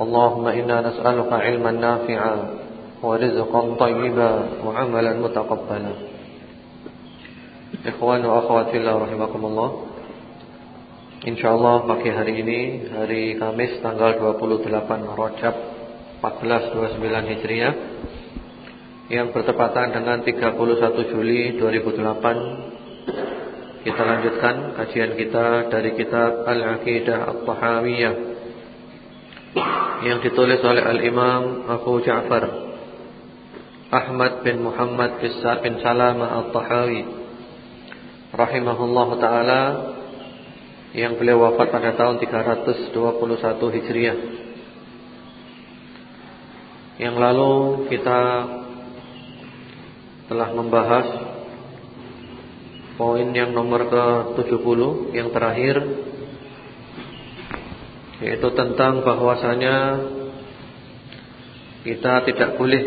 اللهم إنا نسألك علما نافعا ورزقا طيبا وعملا متقبلا إخوان وأخوات الله رحمكم الله InsyaAllah pagi hari ini Hari Kamis tanggal 28 Rajab 1429 Hijriah Yang bertepatan dengan 31 Juli 2008 Kita lanjutkan kajian kita dari kitab Al-Aqidah At-Tahawiyah yang ditulis oleh Al-Imam Abu Ja'far Ahmad bin Muhammad bin Salama At-Tahawi Rahimahullah Ta'ala yang beliau wafat pada tahun 321 Hijriah. Yang lalu kita telah membahas poin yang nomor ke-70 yang terakhir yaitu tentang bahwasanya kita tidak boleh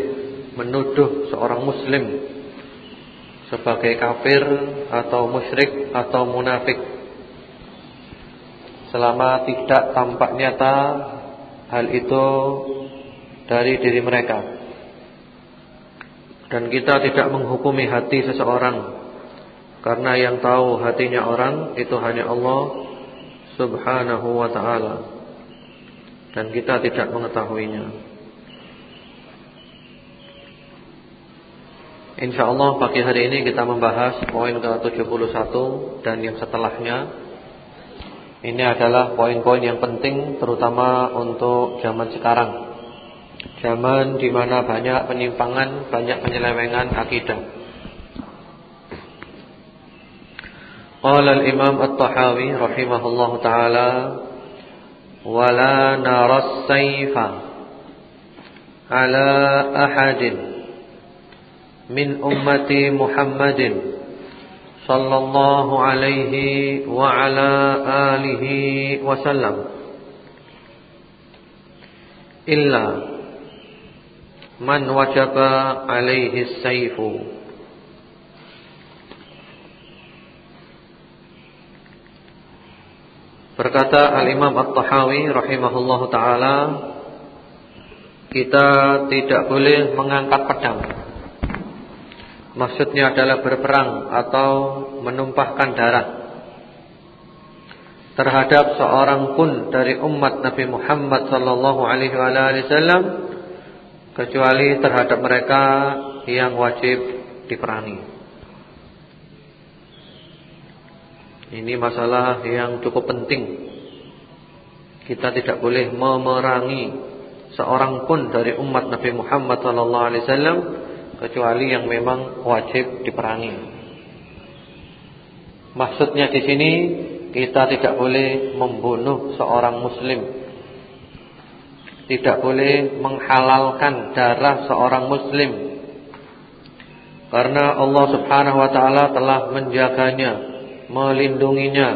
menuduh seorang muslim sebagai kafir atau musyrik atau munafik. Selama tidak tampak nyata hal itu dari diri mereka. Dan kita tidak menghukumi hati seseorang. Karena yang tahu hatinya orang itu hanya Allah Subhanahu wa taala dan kita tidak mengetahuinya InsyaAllah pagi hari ini kita membahas poin ke-71 dan yang setelahnya ini adalah poin-poin yang penting terutama untuk zaman sekarang. Zaman di mana banyak penyimpangan, banyak penyelewengan akidah. Qala al-Imam At-Tahawi rahimahullahu taala ولا نرى السيف على أحد من أمة محمد صلى الله عليه وعلى آله وسلم إلا من وجب عليه السيف. Berkata Al-Imam At-Tahawi rahimahullahu taala kita tidak boleh mengangkat pedang Maksudnya adalah berperang atau menumpahkan darah terhadap seorang pun dari umat Nabi Muhammad sallallahu alaihi wasallam kecuali terhadap mereka yang wajib diperangi. Ini masalah yang cukup penting. Kita tidak boleh memerangi seorang pun dari umat Nabi Muhammad sallallahu kecuali yang memang wajib diperangi. Maksudnya di sini kita tidak boleh membunuh seorang muslim. Tidak boleh menghalalkan darah seorang muslim. Karena Allah Subhanahu wa taala telah menjaganya, melindunginya,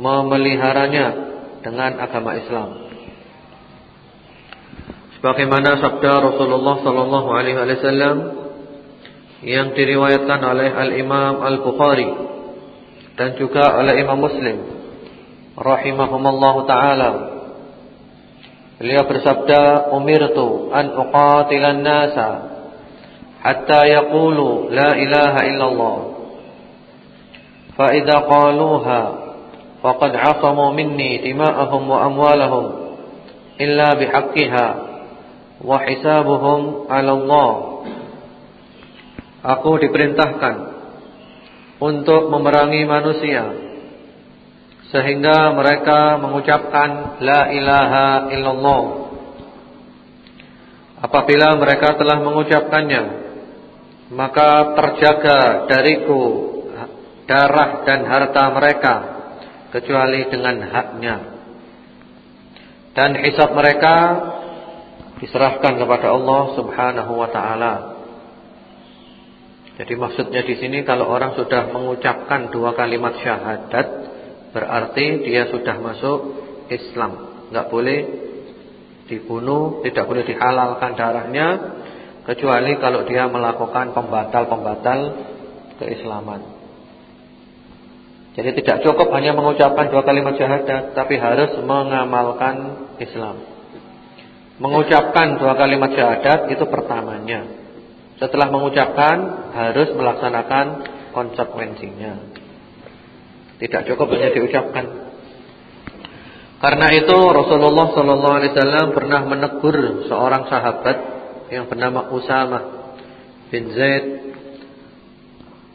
memeliharanya dengan agama Islam. Sebagaimana sabda Rasulullah sallallahu alaihi wasallam yang diriwayatkan oleh Al-Imam Al-Bukhari dan juga oleh Imam Muslim rahimahumallahu taala. Beliau bersabda, "Umirtu an uqatilan nasa hatta yaqulu la ilaha illallah." Faqad 'asamu minni dima'ahum wa amwalahum illa bihaqqiha wa hisabuhum 'ala Allah Aku diperintahkan untuk memerangi manusia sehingga mereka mengucapkan la ilaha illallah. Apabila mereka telah mengucapkannya, maka terjaga dariku darah dan harta mereka kecuali dengan haknya. Dan hisab mereka diserahkan kepada Allah Subhanahu wa taala. Jadi maksudnya di sini kalau orang sudah mengucapkan dua kalimat syahadat berarti dia sudah masuk Islam. Enggak boleh dibunuh, tidak boleh dihalalkan darahnya kecuali kalau dia melakukan pembatal-pembatal keislaman. Jadi tidak cukup hanya mengucapkan dua kalimat syahadat tapi harus mengamalkan Islam. Mengucapkan dua kalimat syahadat itu pertamanya. Setelah mengucapkan harus melaksanakan konsekuensinya. Tidak cukup hanya diucapkan. Karena itu Rasulullah sallallahu alaihi wasallam pernah menegur seorang sahabat yang bernama Usama bin Zaid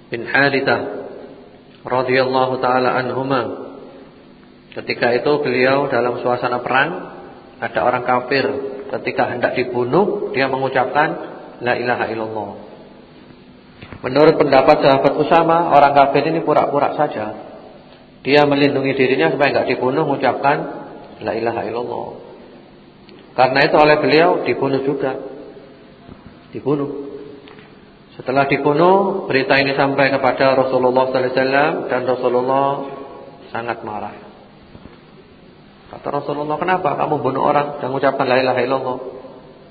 bin Harithah radhiyallahu taala anhuma. Ketika itu beliau dalam suasana perang, ada orang kafir ketika hendak dibunuh, dia mengucapkan La ilaha illallah. Menurut pendapat sahabat Usama, orang kafir ini pura-pura saja. Dia melindungi dirinya supaya enggak dibunuh mengucapkan la ilaha illallah. Karena itu oleh beliau dibunuh juga. Dibunuh. Setelah dibunuh, berita ini sampai kepada Rasulullah sallallahu alaihi wasallam dan Rasulullah sangat marah. Kata Rasulullah, "Kenapa kamu bunuh orang dan mengucapkan la ilaha illallah?"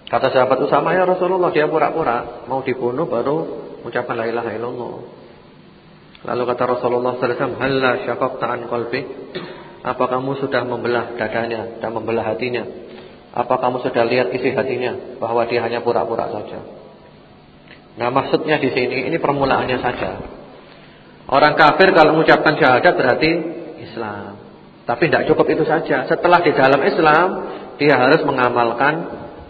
Kata sahabat Usama ya Rasulullah dia pura-pura mau dibunuh baru mengucapkan la ilaha illallah. Lalu kata Rasulullah sallallahu alaihi wasallam, "Halla syaqaqta an qalbi?" Apa kamu sudah membelah dadanya dan membelah hatinya? Apa kamu sudah lihat isi hatinya bahwa dia hanya pura-pura saja? Nah, maksudnya di sini ini permulaannya saja. Orang kafir kalau mengucapkan syahadat berarti Islam. Tapi tidak cukup itu saja. Setelah di dalam Islam, dia harus mengamalkan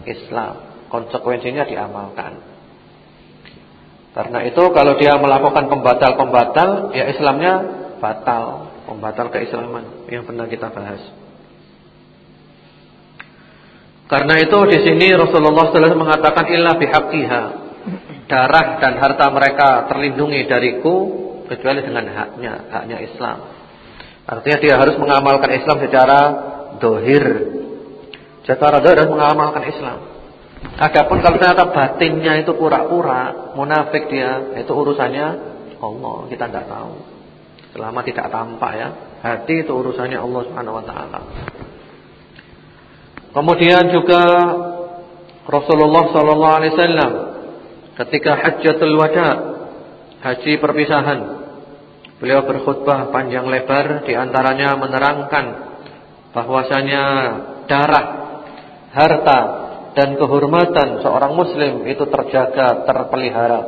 Islam. Konsekuensinya diamalkan. Karena itu kalau dia melakukan pembatal-pembatal, ya Islamnya batal, pembatal keislaman yang pernah kita bahas. Karena itu di sini Rasulullah SAW mengatakan illa bihaqqiha. Darah dan harta mereka terlindungi dariku kecuali dengan haknya, haknya Islam. Artinya dia harus mengamalkan Islam secara dohir, Secara darah mengamalkan Islam. Adapun kalau ternyata batinnya itu pura-pura, munafik dia, itu urusannya Allah, kita tidak tahu. Selama tidak tampak ya, hati itu urusannya Allah Subhanahu wa taala. Kemudian juga Rasulullah sallallahu alaihi wasallam ketika Hajjatul Wada, haji perpisahan, beliau berkhutbah panjang lebar di antaranya menerangkan bahwasanya darah harta dan kehormatan seorang muslim itu terjaga, terpelihara.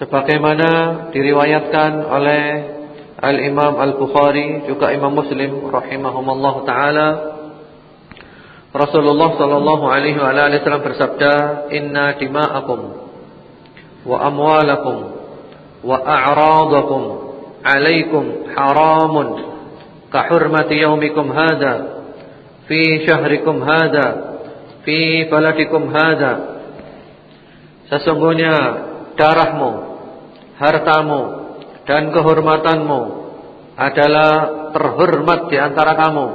Sebagaimana diriwayatkan oleh Al-Imam Al-Bukhari juga Imam Muslim rahimahumallahu taala Rasulullah sallallahu alaihi wasallam bersabda, "Inna dima'akum wa amwalakum wa a'radakum 'alaikum haramun ka hurmati yaumikum hadha." fi syahrikum hada fi baladikum hada sesungguhnya darahmu hartamu dan kehormatanmu adalah terhormat di antara kamu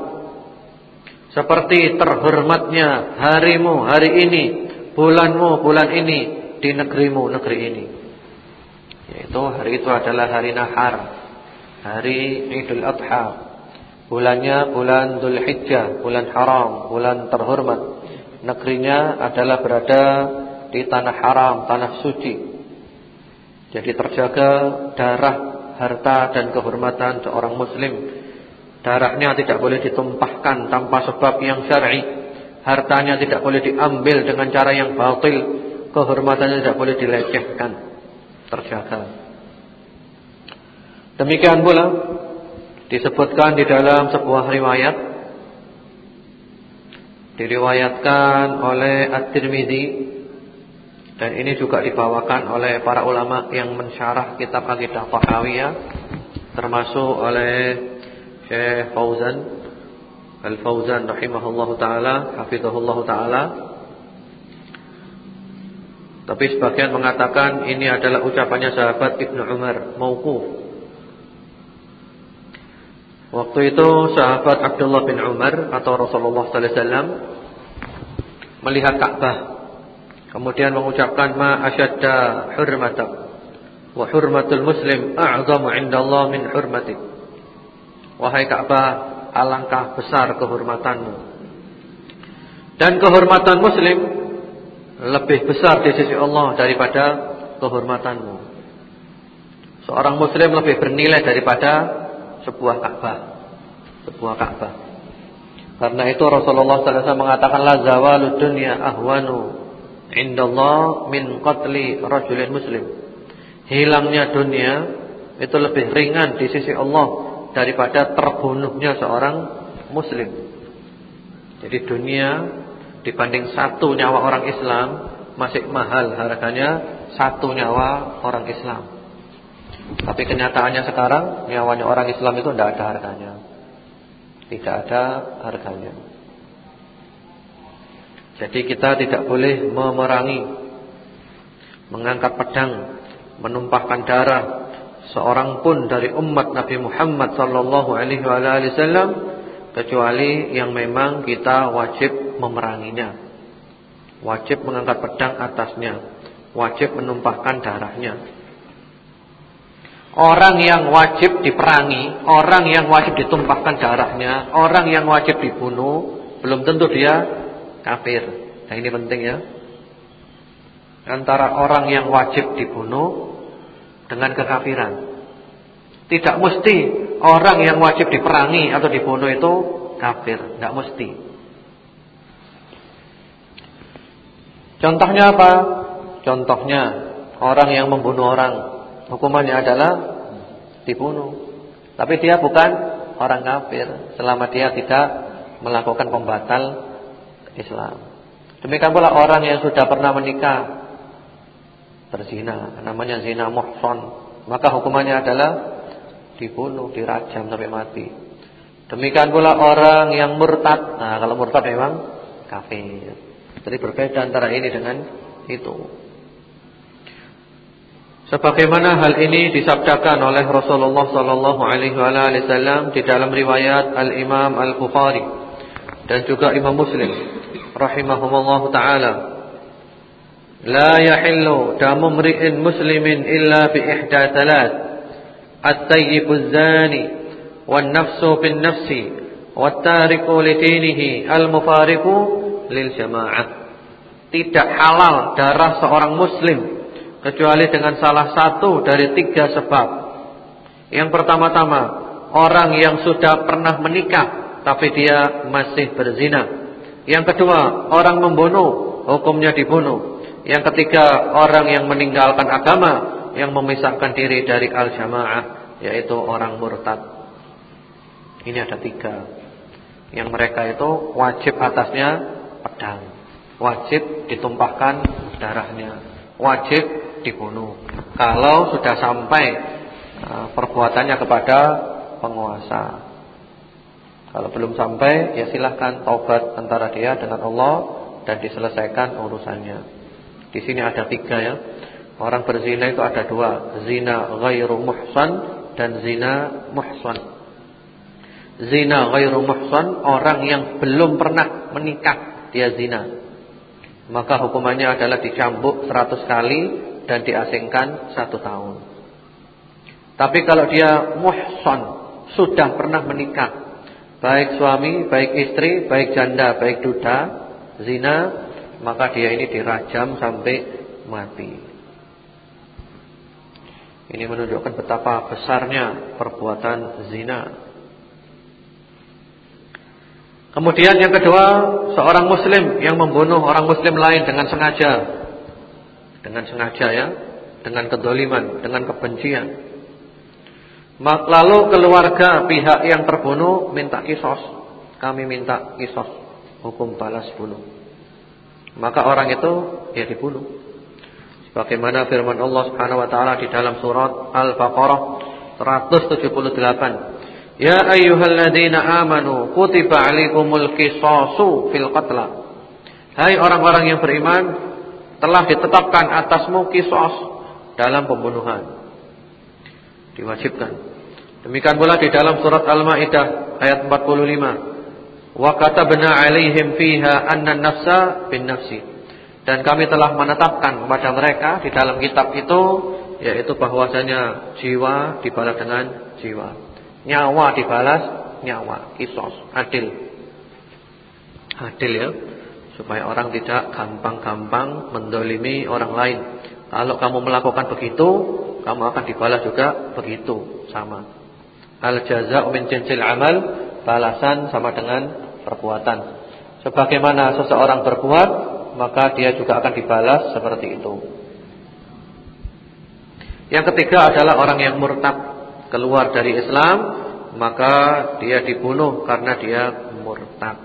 seperti terhormatnya harimu hari ini bulanmu bulan ini di negerimu negeri ini yaitu hari itu adalah hari nahar hari Idul Adha Bulannya bulan Dhul Hijjah, bulan haram, bulan terhormat. Negerinya adalah berada di tanah haram, tanah suci. Jadi terjaga darah, harta dan kehormatan seorang muslim. Darahnya tidak boleh ditumpahkan tanpa sebab yang syar'i. Hartanya tidak boleh diambil dengan cara yang batil. Kehormatannya tidak boleh dilecehkan. Terjaga. Demikian pula Disebutkan di dalam sebuah riwayat Diriwayatkan oleh At-Tirmidzi Dan ini juga dibawakan oleh para ulama yang mensyarah kitab Aqidah Tahawiyah termasuk oleh Syekh Fauzan Al-Fauzan rahimahullahu taala, hafizahullahu taala. Tapi sebagian mengatakan ini adalah ucapannya sahabat Ibnu Umar mauquf Waktu itu sahabat Abdullah bin Umar atau Rasulullah sallallahu alaihi wasallam melihat Ka'bah. Kemudian mengucapkan ma asyadda hurmatak wa hurmatul muslim a'zamu 'indallah min hurmatik. Wahai Ka'bah, alangkah besar kehormatanmu. Dan kehormatan muslim lebih besar di sisi Allah daripada kehormatanmu. Seorang muslim lebih bernilai daripada sebuah Ka'bah. Sebuah Ka'bah. Karena itu Rasulullah SAW mengatakan la zawalud dunya ahwanu indallah min qatli rajulin muslim. Hilangnya dunia itu lebih ringan di sisi Allah daripada terbunuhnya seorang muslim. Jadi dunia dibanding satu nyawa orang Islam masih mahal harganya satu nyawa orang Islam. Tapi kenyataannya sekarang nyawanya orang Islam itu tidak ada harganya. Tidak ada harganya. Jadi kita tidak boleh memerangi, mengangkat pedang, menumpahkan darah seorang pun dari umat Nabi Muhammad sallallahu alaihi wasallam kecuali yang memang kita wajib memeranginya. Wajib mengangkat pedang atasnya, wajib menumpahkan darahnya. Orang yang wajib diperangi, orang yang wajib ditumpahkan darahnya, orang yang wajib dibunuh, belum tentu dia kafir. Nah ini penting ya. Antara orang yang wajib dibunuh dengan kekafiran. Tidak mesti orang yang wajib diperangi atau dibunuh itu kafir, tidak mesti. Contohnya apa? Contohnya orang yang membunuh orang hukumannya adalah dibunuh. Tapi dia bukan orang kafir selama dia tidak melakukan pembatal Islam. Demikian pula orang yang sudah pernah menikah berzina, namanya zina muhson, maka hukumannya adalah dibunuh, dirajam sampai mati. Demikian pula orang yang murtad. Nah, kalau murtad memang kafir. Jadi berbeda antara ini dengan itu. Sebagaimana hal ini disabdakan oleh Rasulullah sallallahu alaihi wasallam di dalam riwayat Al-Imam Al-Bukhari dan juga Imam Muslim rahimahumullah taala. Bi ihda thalath. At-tayyibuz zani wan nafsu bin nafsi wat tariku li dinihi al-mufariqu lil jamaah. Tidak halal darah seorang muslim kecuali dengan salah satu dari tiga sebab. Yang pertama-tama, orang yang sudah pernah menikah tapi dia masih berzina. Yang kedua, orang membunuh, hukumnya dibunuh. Yang ketiga, orang yang meninggalkan agama yang memisahkan diri dari al-jamaah yaitu orang murtad. Ini ada tiga. Yang mereka itu wajib atasnya pedang. Wajib ditumpahkan darahnya. Wajib dibunuh. Kalau sudah sampai uh, perbuatannya kepada penguasa. Kalau belum sampai ya silahkan taubat antara dia dengan Allah dan diselesaikan urusannya. Di sini ada tiga ya. Orang berzina itu ada dua, zina ghairu muhsan dan zina muhsan. Zina ghairu muhsan orang yang belum pernah menikah dia zina. Maka hukumannya adalah dicambuk 100 kali dan diasingkan satu tahun. Tapi kalau dia muhson sudah pernah menikah, baik suami, baik istri, baik janda, baik duda, zina, maka dia ini dirajam sampai mati. Ini menunjukkan betapa besarnya perbuatan zina. Kemudian yang kedua, seorang muslim yang membunuh orang muslim lain dengan sengaja dengan sengaja ya, dengan kedoliman, dengan kebencian. Lalu keluarga pihak yang terbunuh minta kisos. Kami minta kisos, hukum balas bunuh. Maka orang itu ya dibunuh. Sebagaimana firman Allah Subhanahu wa taala di dalam surat Al-Baqarah 178. Ya ayyuhalladzina amanu kutiba alaikumul qisasu fil qatla. Hai orang-orang yang beriman, telah ditetapkan atasmu kisos dalam pembunuhan. Diwajibkan. Demikian pula di dalam surat Al-Maidah ayat 45. Wa katabna 'alaihim fiha anna nafsa bin nafsi. Dan kami telah menetapkan kepada mereka di dalam kitab itu yaitu bahwasanya jiwa dibalas dengan jiwa. Nyawa dibalas nyawa, kisos, adil. Adil ya supaya orang tidak gampang-gampang mendolimi orang lain. Kalau kamu melakukan begitu, kamu akan dibalas juga begitu, sama. Al jazaa'u min jinsil amal, balasan sama dengan perbuatan. Sebagaimana seseorang berbuat, maka dia juga akan dibalas seperti itu. Yang ketiga adalah orang yang murtad, keluar dari Islam, maka dia dibunuh karena dia murtad.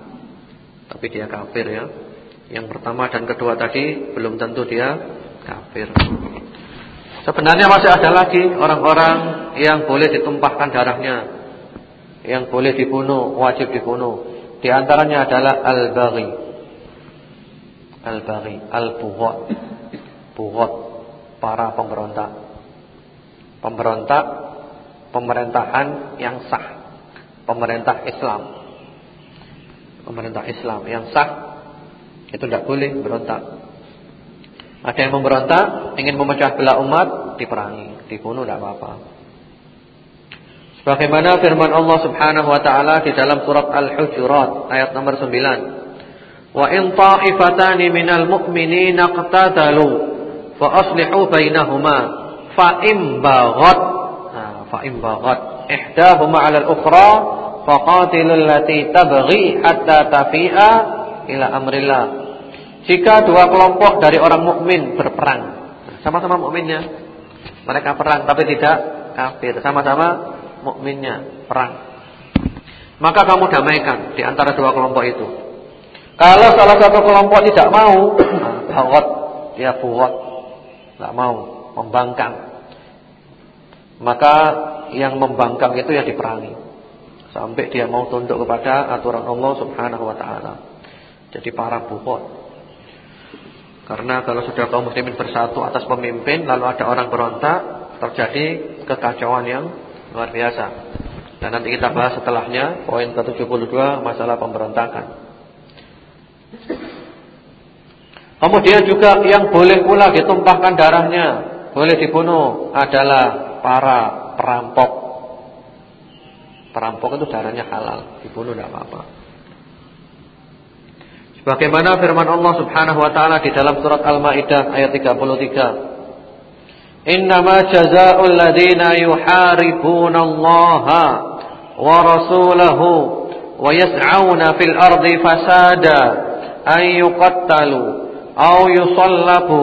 Tapi dia kafir ya. Yang pertama dan kedua tadi belum tentu dia kafir. Sebenarnya masih ada lagi orang-orang yang boleh ditumpahkan darahnya, yang boleh dibunuh, wajib dibunuh. Di antaranya adalah al-baghi. Al-baghi, al-bughat. Bughat para pemberontak. Pemberontak pemerintahan yang sah. Pemerintah Islam. Pemerintah Islam yang sah itu tidak boleh berontak. Ada yang memberontak, ingin memecah belah umat, diperangi, dibunuh tidak apa-apa. Sebagaimana firman Allah Subhanahu wa taala di dalam surat Al-Hujurat ayat nomor 9. Wa in ta'ifatani minal mu'minina qatatalu fa aslihu bainahuma fa in baghat fa in baghat ihdahuma 'ala al-ukhra faqatilul lati tabghi hatta tafi'a ila amrillah jika dua kelompok dari orang mukmin berperang, sama-sama mukminnya, mereka perang tapi tidak kafir, sama-sama mukminnya perang. Maka kamu damaikan di antara dua kelompok itu. Kalau salah satu kelompok tidak mau, bahot dia buat, tidak mau membangkang. Maka yang membangkang itu ya diperangi sampai dia mau tunduk kepada aturan Allah Subhanahu wa taala. Jadi para buhot karena kalau sudah kaum muslimin bersatu atas pemimpin lalu ada orang berontak, terjadi kekacauan yang luar biasa. Dan nanti kita bahas setelahnya poin ke-72 masalah pemberontakan. Kemudian juga yang boleh pula ditumpahkan darahnya, boleh dibunuh adalah para perampok. Perampok itu darahnya halal, dibunuh tidak apa-apa. Bagaimana firman Allah Subhanahu wa taala di dalam surat Al-Maidah ayat 33. Yuharibuna Allah wa rasulahu wa yas'auna fil ardi fasada ay yuqattalu aw yusallabu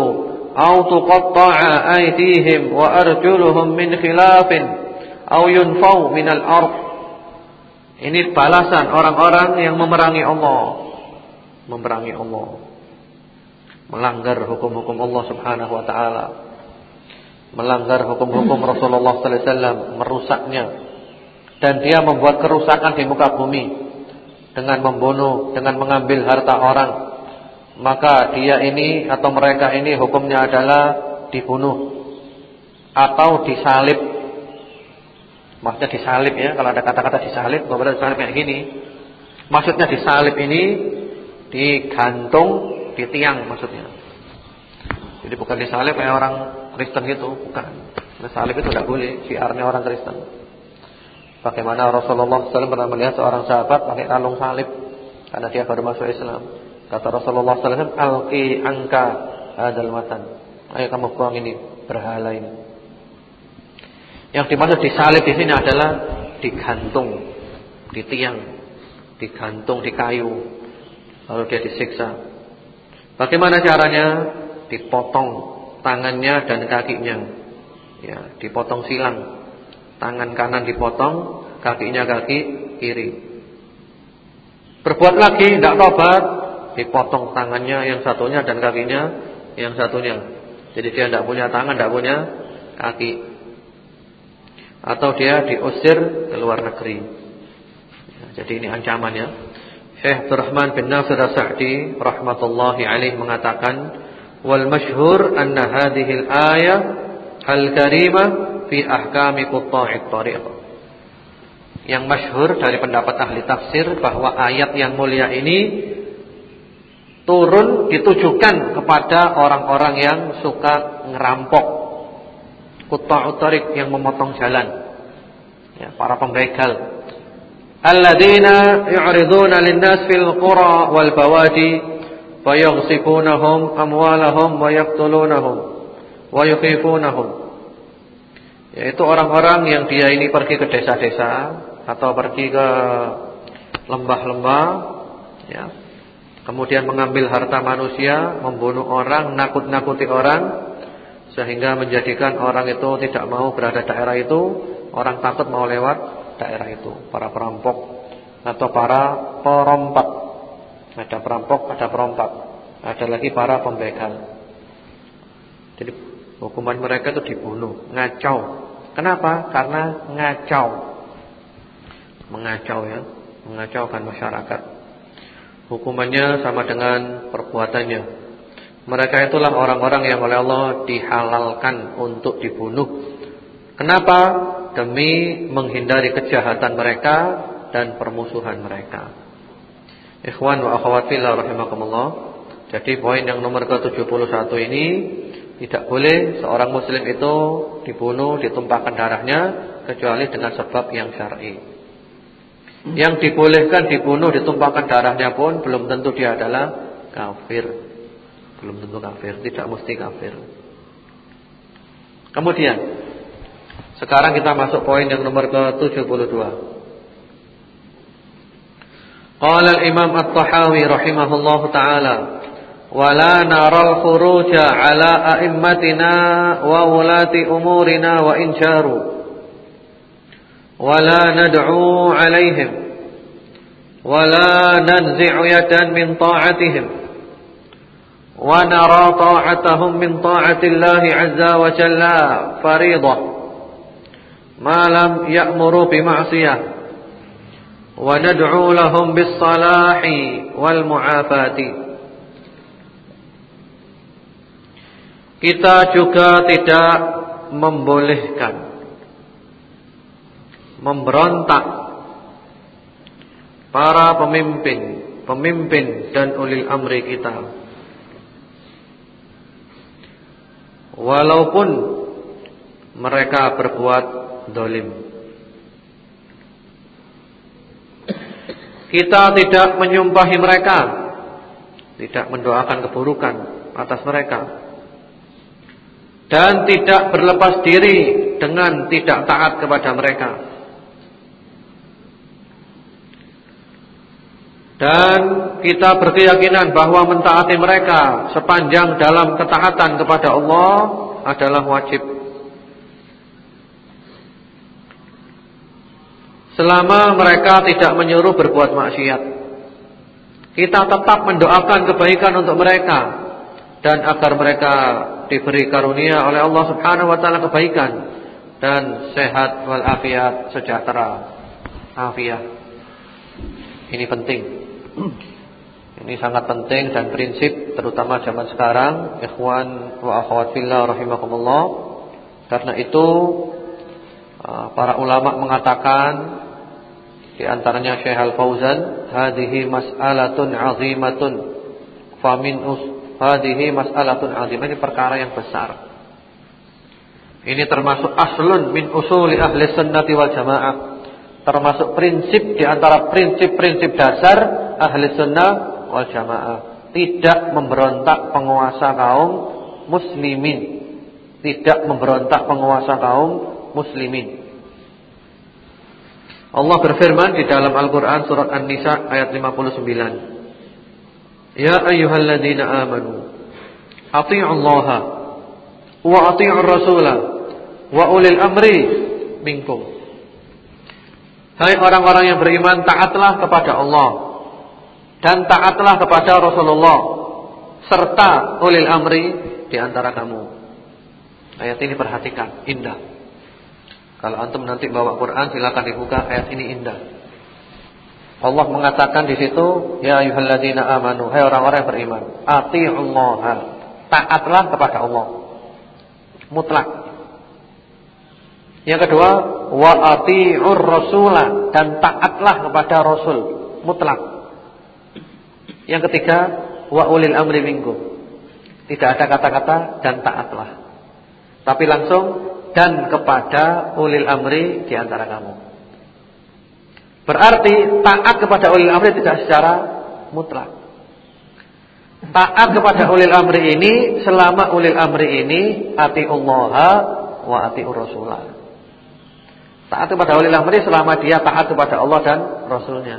aw tuqatta'a aydihim wa arjuluhum min khilafin aw yunfaw minal ard. Ini balasan orang-orang yang memerangi Allah memerangi Allah. Melanggar hukum-hukum Allah Subhanahu wa taala. Melanggar hukum-hukum Rasulullah sallallahu alaihi wasallam, merusaknya. Dan dia membuat kerusakan di muka bumi dengan membunuh, dengan mengambil harta orang. Maka dia ini atau mereka ini hukumnya adalah dibunuh atau disalib. Maksudnya disalib ya, kalau ada kata-kata disalib, kalau disalib kayak gini. Maksudnya disalib ini digantung di tiang maksudnya. Jadi bukan disalib kayak orang Kristen gitu, bukan. Salib itu tidak boleh, siarnya orang Kristen. Bagaimana Rasulullah SAW pernah melihat seorang sahabat pakai kalung salib karena dia baru masuk Islam. Kata Rasulullah SAW, "Alqi angka hadal matan." Ayo kamu buang ini berhala ini. Yang dimaksud disalib di sini adalah digantung di tiang, digantung di kayu lalu dia disiksa. Bagaimana caranya? Dipotong tangannya dan kakinya. Ya, dipotong silang. Tangan kanan dipotong, kakinya kaki kiri. Berbuat lagi tidak tobat, dipotong tangannya yang satunya dan kakinya yang satunya. Jadi dia tidak punya tangan, tidak punya kaki. Atau dia diusir ke luar negeri. Ya, jadi ini ancamannya. Syekh Abdurrahman bin Nasir As-Sa'di rahmatullahi alaih mengatakan, "Wal masyhur anna hadhihi al-ayah al-karimah fi ahkami qutta'it tariq." Yang masyhur dari pendapat ahli tafsir bahwa ayat yang mulia ini turun ditujukan kepada orang-orang yang suka ngerampok. Kuta'ut tariq yang memotong jalan. Ya para pembegal alladzina yu'riduna lin-nas fil qura wal bawadi fayaghsipunahum amwalahum wa yaqtulunahum wa yukhifunahum yaitu orang-orang yang dia ini pergi ke desa-desa atau pergi ke lembah-lembah ya. Kemudian mengambil harta manusia, membunuh orang, nakut-nakuti orang sehingga menjadikan orang itu tidak mau berada daerah itu, orang takut mau lewat daerah itu, para perampok atau para perompak. Ada perampok, ada perompak. Ada lagi para pembegal. Jadi hukuman mereka itu dibunuh, ngacau. Kenapa? Karena ngacau. Mengacau ya, mengacaukan masyarakat. Hukumannya sama dengan perbuatannya Mereka itulah orang-orang yang oleh Allah dihalalkan untuk dibunuh Kenapa? Demi menghindari kejahatan mereka dan permusuhan mereka Ikhwan wa akhwat fillah rahimakumullah Jadi poin yang nomor ke-71 ini Tidak boleh seorang muslim itu dibunuh, ditumpahkan darahnya Kecuali dengan sebab yang syar'i yang dibolehkan dibunuh ditumpahkan darahnya pun belum tentu dia adalah kafir. Belum tentu kafir, tidak mesti kafir. Kemudian sekarang kita masuk poin yang nomor ke-72. قال الإمام الطحاوي رحمه الله تعالى ولا نرى الخروج على أئمتنا وولاة أمورنا وإن شاروا ولا ندعو عليهم ولا ننزع يدا من طاعتهم ونرى طاعتهم من طاعة الله عز وجل فريضة ما لم يأمروا بمعصية. وندعو لهم بالصلاح والمعافاة Kita juga tidak membolehkan memberontak para pemimpin, pemimpin dan ulil amri kita. Walaupun mereka berbuat dolim. Kita tidak menyumpahi mereka, tidak mendoakan keburukan atas mereka. Dan tidak berlepas diri dengan tidak taat kepada mereka. Dan kita berkeyakinan bahwa mentaati mereka sepanjang dalam ketaatan kepada Allah adalah wajib. Selama mereka tidak menyuruh berbuat maksiat. Kita tetap mendoakan kebaikan untuk mereka dan agar mereka diberi karunia oleh Allah Subhanahu wa taala kebaikan dan sehat wal afiat sejahtera. Afiat. Ini penting. Ini sangat penting dan prinsip terutama zaman sekarang, ikhwan wa akhwat fillah rahimakumullah. Karena itu uh, para ulama mengatakan di antaranya Syekh Al-Fauzan, hadhihi mas'alatun 'azimatun. Famin us hadhihi mas'alatun 'azimah ini perkara yang besar. Ini termasuk aslun min usuli ahli sunnati wal jamaah. Termasuk prinsip di antara prinsip-prinsip dasar ahli sunnah wal jamaah tidak memberontak penguasa kaum muslimin tidak memberontak penguasa kaum muslimin Allah berfirman di dalam Al-Qur'an surat An-Nisa ayat 59 Ya ayyuhalladzina amanu Allah wa atii'ur rasulah wa ulil amri minkum Hai orang-orang yang beriman taatlah kepada Allah dan taatlah kepada Rasulullah serta ulil amri di antara kamu. Ayat ini perhatikan, indah. Kalau antum nanti bawa Quran silakan dibuka ayat ini indah. Allah mengatakan di situ, ya ayyuhalladzina amanu, hai orang-orang yang beriman, atiiullaha. Taatlah kepada Allah. Mutlak. Yang kedua, wa atiiur rasula dan taatlah kepada Rasul. Mutlak. Yang ketiga, wa ulil amri minkum. Tidak ada kata-kata dan taatlah. Tapi langsung dan kepada ulil amri di antara kamu. Berarti taat kepada ulil amri tidak secara mutlak. Taat kepada ulil amri ini selama ulil amri ini ati Allah wa ati Rasulullah. Taat kepada ulil amri selama dia taat kepada Allah dan Rasulnya.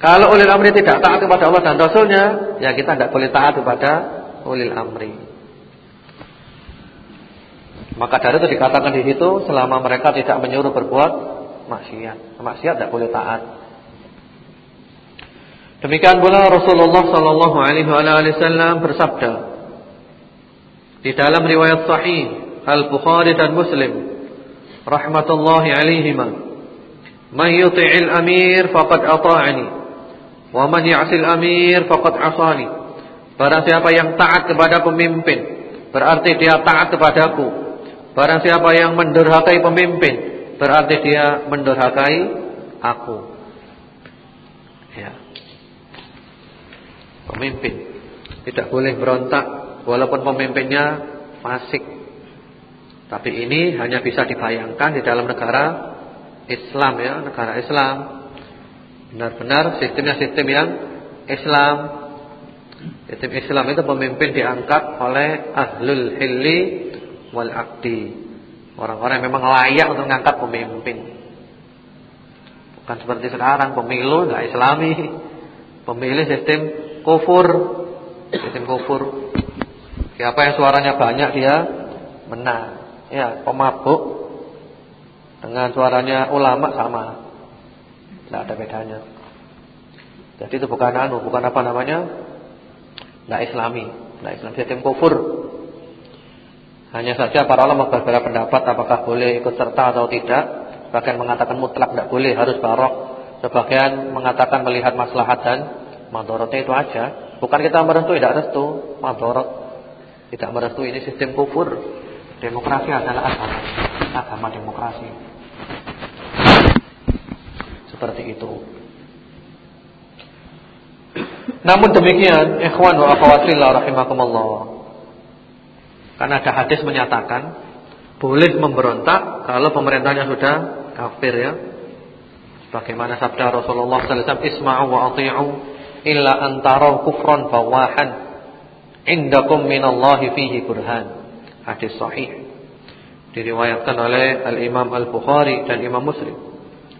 Kalau ulil amri tidak taat kepada Allah dan Rasulnya, ya kita tidak boleh taat kepada ulil amri. Maka dari itu dikatakan di situ selama mereka tidak menyuruh berbuat maksiat, maksiat tidak boleh taat. Demikian pula Rasulullah sallallahu alaihi wasallam bersabda di dalam riwayat sahih Al-Bukhari dan Muslim rahmatullahi alaihima, "Man yuti'il amir faqad ata'ani." Wa man ya'sil amir faqad 'asani. Barang siapa yang taat kepada pemimpin, berarti dia taat kepadaku. Barang siapa yang mendurhakai pemimpin, berarti dia mendurhakai aku. Ya. Pemimpin tidak boleh berontak walaupun pemimpinnya fasik. Tapi ini hanya bisa dibayangkan di dalam negara Islam ya, negara Islam Benar-benar sistemnya sistem yang Islam. Sistem Islam itu pemimpin diangkat oleh ahlul hilli wal akdi. Orang-orang yang memang layak untuk mengangkat pemimpin. Bukan seperti sekarang pemilu enggak islami. Pemilih sistem kufur. Sistem kufur. Siapa yang suaranya banyak dia menang. Ya, pemabuk dengan suaranya ulama sama. Tidak ada bedanya. Jadi itu bukan anu, bukan apa namanya? Tidak islami, tidak islam sistem kufur. Hanya saja para ulama berbeda pendapat apakah boleh ikut serta atau tidak. Sebagian mengatakan mutlak tidak boleh, harus barok. Sebagian mengatakan melihat maslahat dan madorotnya itu aja. Bukan kita merestui, tidak restu, madorot. Tidak merestui ini sistem kufur. Demokrasi adalah agama, agama demokrasi seperti itu. Namun demikian, ikhwan wa akhwatillah rahimakumullah. Karena ada hadis menyatakan boleh memberontak kalau pemerintahnya sudah kafir ya. Bagaimana sabda Rasulullah sallallahu alaihi wasallam, "Isma'u wa athi'u illa an taraw kufran fawahan indakum minallahi fihi burhan." Hadis sahih. Diriwayatkan oleh Al-Imam Al-Bukhari dan Imam Muslim.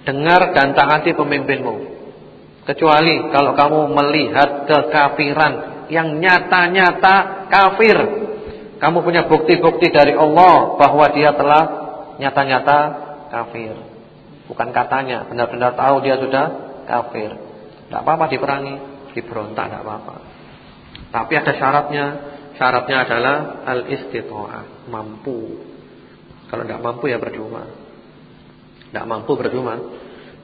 Dengar dan taati pemimpinmu. Kecuali kalau kamu melihat kekafiran yang nyata-nyata kafir. Kamu punya bukti-bukti dari Allah bahwa dia telah nyata-nyata kafir. Bukan katanya, benar-benar tahu dia sudah kafir. Tidak apa-apa diperangi, diberontak tidak apa-apa. Tapi ada syaratnya. Syaratnya adalah al-istita'ah, mampu. Kalau tidak mampu ya percuma. Tidak mampu berjuma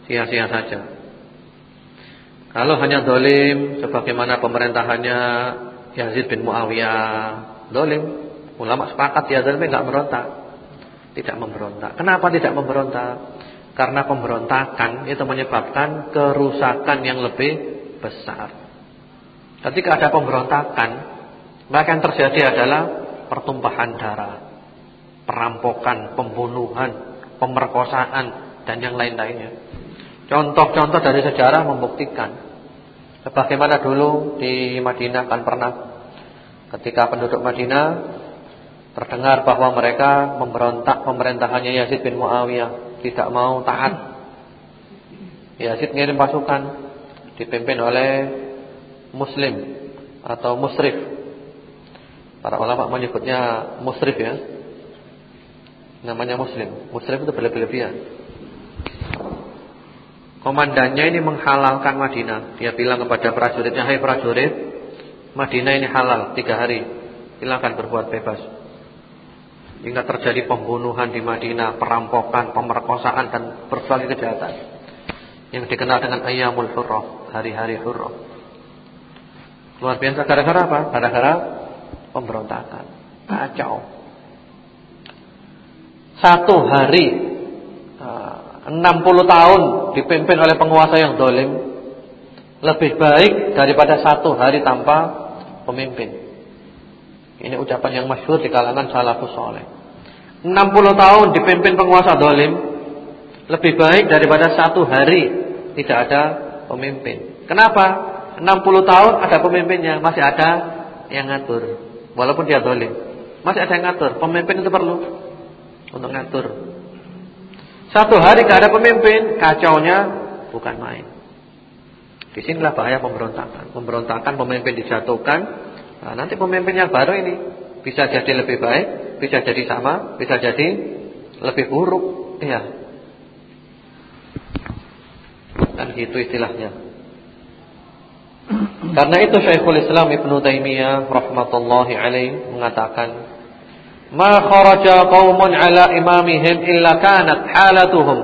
Sia-sia saja Kalau hanya dolim Sebagaimana pemerintahannya Yazid bin Muawiyah Dolim Ulama sepakat Yazid bin tidak merontak Tidak memberontak Kenapa tidak memberontak? Karena pemberontakan itu menyebabkan Kerusakan yang lebih besar Ketika ada pemberontakan Maka yang terjadi adalah Pertumpahan darah Perampokan, pembunuhan pemerkosaan dan yang lain-lainnya. Contoh-contoh dari sejarah membuktikan bagaimana dulu di Madinah kan pernah ketika penduduk Madinah terdengar bahwa mereka memberontak pemerintahannya Yazid bin Muawiyah, tidak mau taat. Yazid ngirim pasukan dipimpin oleh Muslim atau Musrif. Para ulama menyebutnya Musrif ya namanya muslim. Muslim itu berlebihan. Komandannya ini menghalalkan Madinah. Dia bilang kepada prajuritnya, "Hai prajurit, Madinah ini halal tiga hari. Silakan berbuat bebas." Hingga terjadi pembunuhan di Madinah, perampokan, pemerkosaan dan berbagai kejahatan yang dikenal dengan ayyamul hurrah, hari-hari hurrah. Luar biasa gara-gara apa? Gara-gara pemberontakan, kacau. Satu hari 60 eh, tahun dipimpin oleh penguasa yang dolim lebih baik daripada satu hari tanpa pemimpin. Ini ucapan yang masyhur di kalangan salafus saleh. 60 tahun dipimpin penguasa dolim lebih baik daripada satu hari tidak ada pemimpin. Kenapa? 60 tahun ada pemimpinnya, masih ada yang ngatur. Walaupun dia dolim, masih ada yang ngatur. Pemimpin itu perlu untuk ngatur. Satu hari gak ada pemimpin, kacaunya bukan main. Di sinilah bahaya pemberontakan. Pemberontakan pemimpin dijatuhkan, nah, nanti pemimpin yang baru ini bisa jadi lebih baik, bisa jadi sama, bisa jadi lebih buruk. Iya. Kan gitu istilahnya. Karena itu Syekhul Islam Ibn Taimiyah rahmatullahi alaih mengatakan, "Ma kharaja qaumun ala imamihim illa kanat halatuhum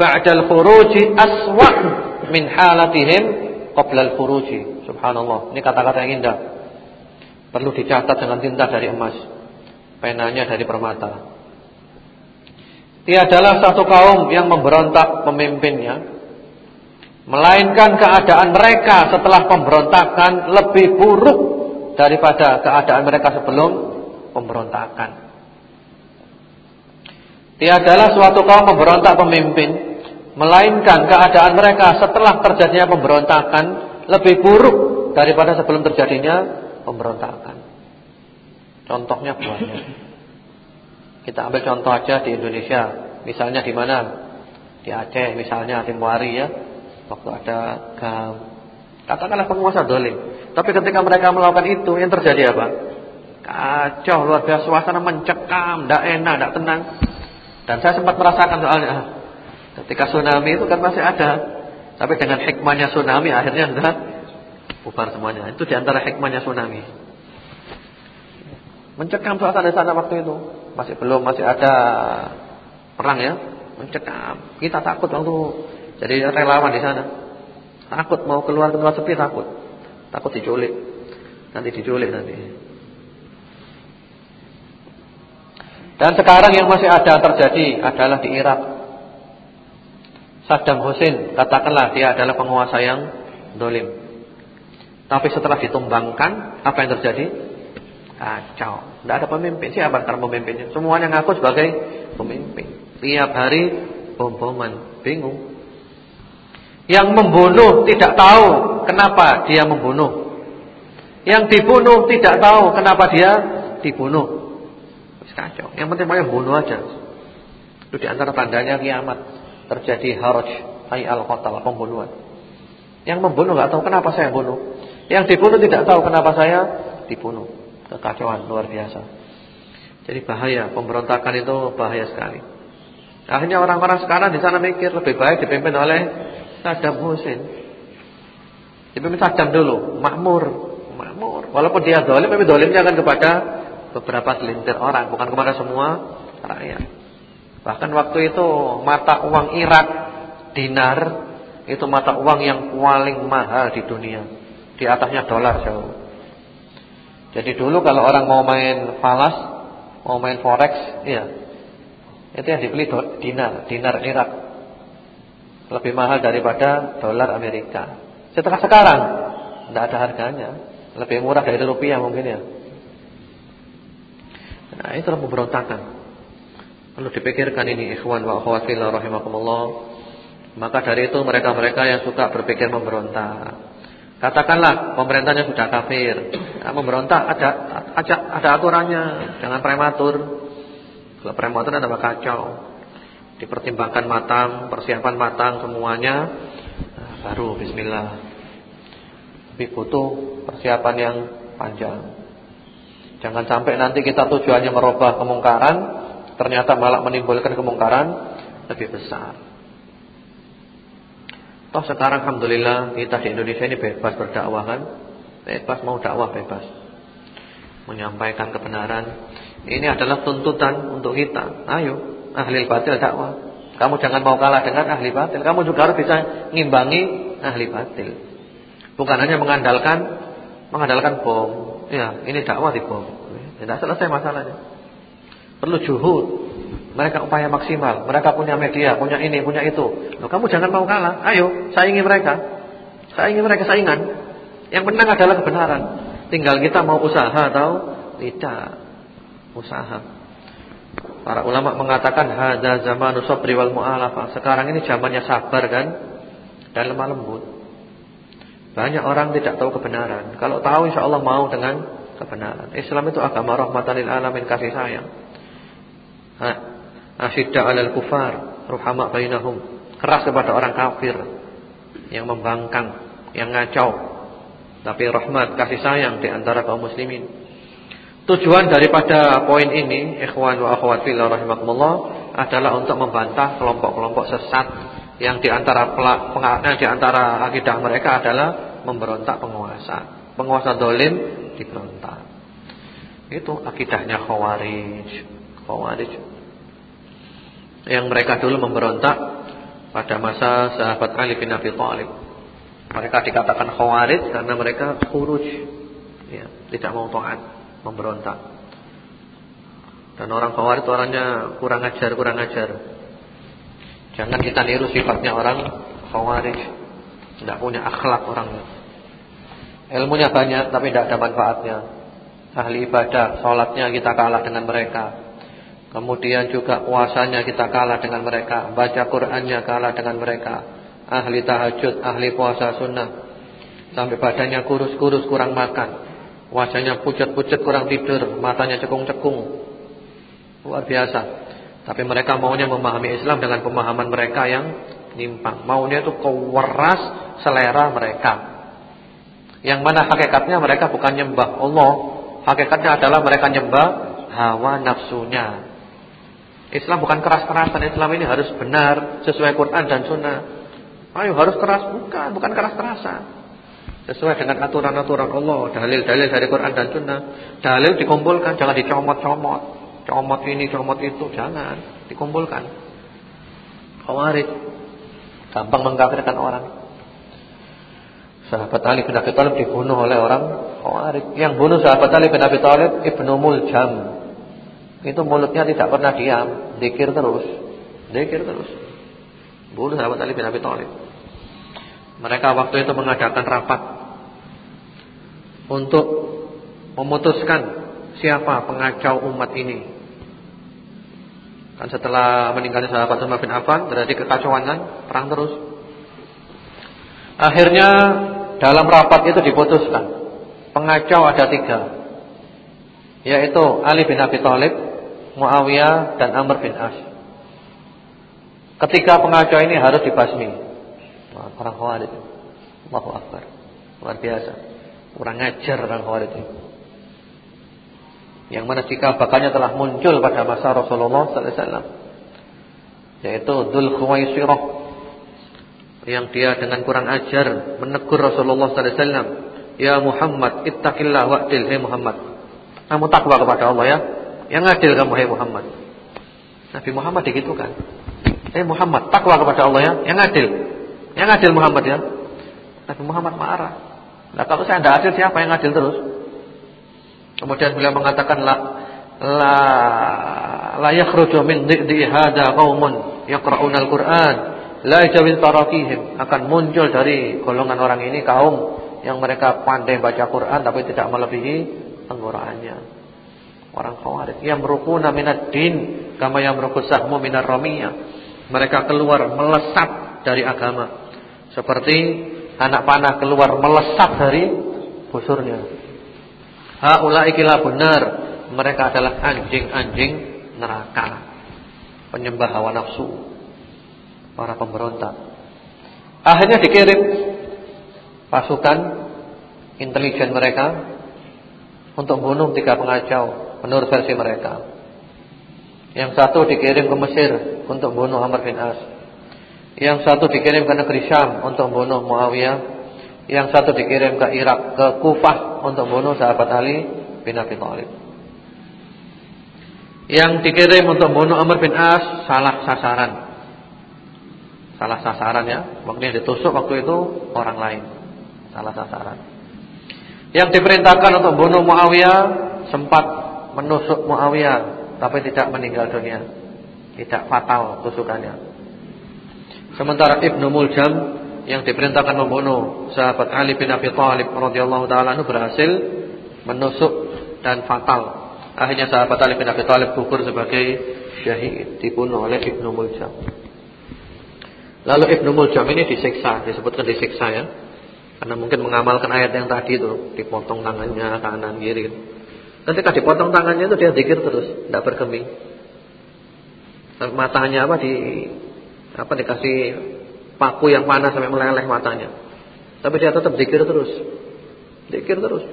ba'da al-khuruj aswa' min halatihim qabla al-khuruji. Subhanallah. Ini kata-kata yang indah. Perlu dicatat dengan tinta dari emas. Penanya dari permata. adalah satu kaum yang memberontak pemimpinnya melainkan keadaan mereka setelah pemberontakan lebih buruk daripada keadaan mereka sebelum pemberontakan. Tiadalah suatu kaum memberontak pemimpin Melainkan keadaan mereka setelah terjadinya pemberontakan lebih buruk daripada sebelum terjadinya pemberontakan. Contohnya banyak. Kita ambil contoh aja di Indonesia. Misalnya di mana? Di Aceh misalnya, di Muari ya. Waktu ada GAM. Katakanlah penguasa dolim. Tapi ketika mereka melakukan itu, yang terjadi apa? Kacau, luar biasa, suasana mencekam, tidak enak, tidak tenang. Dan saya sempat merasakan soalnya, Ketika tsunami itu kan masih ada. Tapi dengan hikmahnya tsunami akhirnya sudah bubar semuanya. Itu di antara hikmahnya tsunami. Mencekam suasana di sana waktu itu. Masih belum, masih ada perang ya. Mencekam. Kita takut waktu jadi relawan di sana. Takut mau keluar ke sepi takut. Takut diculik. Nanti diculik nanti. Dan sekarang yang masih ada terjadi adalah di Irak. Saddam Hussein katakanlah dia adalah penguasa yang dolim. Tapi setelah ditumbangkan apa yang terjadi? Kacau. Tidak ada pemimpin. Siapa sekarang pemimpinnya? Semuanya ngaku sebagai pemimpin. Tiap hari bom-boman. Bingung. Yang membunuh tidak tahu kenapa dia membunuh. Yang dibunuh tidak tahu kenapa dia dibunuh. Kacau. Yang penting mau bunuh aja. Itu di antara tandanya kiamat terjadi haraj ay al-qatal pembunuhan. Yang membunuh enggak tahu kenapa saya bunuh. Yang dibunuh tidak tahu kenapa saya dibunuh. Kekacauan luar biasa. Jadi bahaya, pemberontakan itu bahaya sekali. Akhirnya orang-orang sekarang di sana mikir lebih baik dipimpin oleh Saddam Hussein. Dipimpin Saddam dulu, makmur, makmur. Walaupun dia dolim, tapi dolimnya akan kepada beberapa selintir orang, bukan kepada semua rakyat. Bahkan waktu itu mata uang Irak dinar itu mata uang yang paling mahal di dunia. Di atasnya dolar jauh. Jadi dulu kalau orang mau main falas, mau main forex, iya. Itu yang dibeli dinar, dinar Irak. Lebih mahal daripada dolar Amerika. Setelah sekarang tidak ada harganya, lebih murah dari rupiah mungkin ya. Nah, itu pemberontakan. Perlu dipikirkan ini ikhwan wa akhwat fillah rahimakumullah. Maka dari itu mereka-mereka yang suka berpikir memberontak. Katakanlah pemerintahnya sudah kafir. Nah, memberontak ada ada ada aturannya, jangan prematur. Kalau prematur ada kacau. Dipertimbangkan matang, persiapan matang semuanya. Nah, baru bismillah. Tapi butuh persiapan yang panjang. Jangan sampai nanti kita tujuannya merubah kemungkaran ternyata malah menimbulkan kemungkaran lebih besar. Toh sekarang alhamdulillah kita di Indonesia ini bebas berdakwah kan? Bebas mau dakwah bebas. Menyampaikan kebenaran. Ini adalah tuntutan untuk kita. Ayo, ahli batil dakwah. Kamu jangan mau kalah dengan ahli batil. Kamu juga harus bisa ngimbangi ahli batil. Bukan hanya mengandalkan mengandalkan bom. Ya, ini dakwah di bom. Tidak selesai masalahnya. Perlu juhud. Mereka upaya maksimal. Mereka punya media, punya ini, punya itu. Loh, kamu jangan mau kalah. Ayo, saingi mereka. Saingi mereka saingan. Yang menang adalah kebenaran. Tinggal kita mau usaha atau tidak. Usaha. Para ulama mengatakan hadza zamanu sabri wal mu'alafah. Sekarang ini zamannya sabar kan dan lemah lembut. Banyak orang tidak tahu kebenaran. Kalau tahu insya Allah mau dengan kebenaran. Islam itu agama rahmatan lil alamin kasih sayang. Asyidda 'alal kufar, ruhama bainahum. Keras kepada orang kafir yang membangkang, yang ngacau. Tapi rahmat kasih sayang di antara kaum muslimin. Tujuan daripada poin ini, ikhwan wa akhwat fillah rahimakumullah, adalah untuk membantah kelompok-kelompok sesat yang di antara yang di antara akidah mereka adalah memberontak penguasa. Penguasa dolim diberontak. Itu akidahnya Khawarij. Khawarij. Yang mereka dulu memberontak pada masa sahabat Ali bin Abi Thalib. Mereka dikatakan Khawarij karena mereka khuruj. Ya, tidak mau taat, memberontak. Dan orang Khawarij orangnya kurang ajar, kurang ajar. Jangan kita niru sifatnya orang khawarij. Tidak punya akhlak orangnya. Ilmunya banyak tapi tidak ada manfaatnya. Ahli ibadah, sholatnya kita kalah dengan mereka. Kemudian juga puasanya kita kalah dengan mereka. Baca Qur'annya kalah dengan mereka. Ahli tahajud, ahli puasa sunnah. Sampai badannya kurus-kurus kurang makan. Wajahnya pucat-pucat kurang tidur. Matanya cekung-cekung. Luar biasa. Tapi mereka maunya memahami Islam dengan pemahaman mereka yang nimpang. Maunya itu keweras selera mereka. Yang mana hakikatnya mereka bukan nyembah Allah. Hakikatnya adalah mereka nyembah hawa nafsunya. Islam bukan keras-kerasan. Islam ini harus benar sesuai Quran dan Sunnah. Ayo harus keras bukan, bukan keras-kerasan. Sesuai dengan aturan-aturan Allah, dalil-dalil dari Quran dan Sunnah. Dalil dikumpulkan, jangan dicomot-comot. Comot ini, comot itu, jangan dikumpulkan. Khawarij gampang mengkafirkan orang. Sahabat Ali bin Abi Thalib dibunuh oleh orang Khawarij. Yang bunuh sahabat Ali bin Abi Thalib Ibnu Muljam. Itu mulutnya tidak pernah diam, zikir terus. Zikir terus. Bunuh sahabat Ali bin Abi Thalib. Mereka waktu itu mengadakan rapat untuk memutuskan siapa pengacau umat ini. Kan setelah meninggalnya sahabat Umar bin Affan terjadi kekacauan kan, perang terus. Akhirnya dalam rapat itu diputuskan pengacau ada tiga, yaitu Ali bin Abi Thalib, Muawiyah dan Amr bin As. Ketika pengacau ini harus dibasmi. Orang Khawarij. Allahu Akbar. Luar biasa. Kurang ajar orang Khawarij itu. Yang mana jika bakalnya telah muncul pada masa Rasulullah sallallahu alaihi wasallam yaitu Dzul Khuwaisirah yang dia dengan kurang ajar menegur Rasulullah sallallahu alaihi wasallam, "Ya Muhammad, ittaqillah wa'dil, hai Muhammad." Kamu takwa kepada Allah ya. Yang adil kamu hai Muhammad. Nabi Muhammad digitukan. "Hai Muhammad, takwa kepada Allah ya, yang adil." Yang adil Muhammad ya. Nabi Muhammad marah. Nah, kalau saya tidak adil siapa yang adil terus? Kemudian beliau mengatakan la la la yakhruju min dhidi hada qaumun yaqra'una al-Qur'an la yajawil tarakihim akan muncul dari golongan orang ini kaum yang mereka pandai baca Quran tapi tidak melebihi tenggorokannya. Orang Khawarij yang merukuna minad din kama yang merukusahmu minar ramiyah. Mereka keluar melesat dari agama seperti anak panah keluar melesat dari busurnya. Haulai benar mereka adalah anjing-anjing neraka. Penyembah hawa nafsu. Para pemberontak. Akhirnya dikirim pasukan intelijen mereka untuk bunuh tiga pengacau menurut versi mereka. Yang satu dikirim ke Mesir untuk bunuh Amr bin As. Yang satu dikirim ke negeri Syam untuk bunuh Muawiyah yang satu dikirim ke Irak, ke Kufah untuk bunuh sahabat Ali bin Abi Thalib. Yang dikirim untuk membunuh Amr bin As salah sasaran. Salah sasaran ya. Makanya ditusuk waktu itu orang lain. Salah sasaran. Yang diperintahkan untuk membunuh Muawiyah sempat menusuk Muawiyah tapi tidak meninggal dunia. Tidak fatal tusukannya. Sementara Ibnu Muljam yang diperintahkan membunuh sahabat Ali bin Abi Thalib radhiyallahu taala berhasil menusuk dan fatal. Akhirnya sahabat Ali bin Abi Thalib gugur sebagai syahid dibunuh oleh Ibnu Muljam. Lalu Ibnu Muljam ini disiksa, disebutkan disiksa ya. Karena mungkin mengamalkan ayat yang tadi itu, dipotong tangannya kanan kiri. Ketika dipotong tangannya itu dia zikir terus, tidak bergeming. Matanya apa di apa dikasih paku yang panas sampai meleleh matanya. Tapi dia tetap zikir terus. Zikir terus.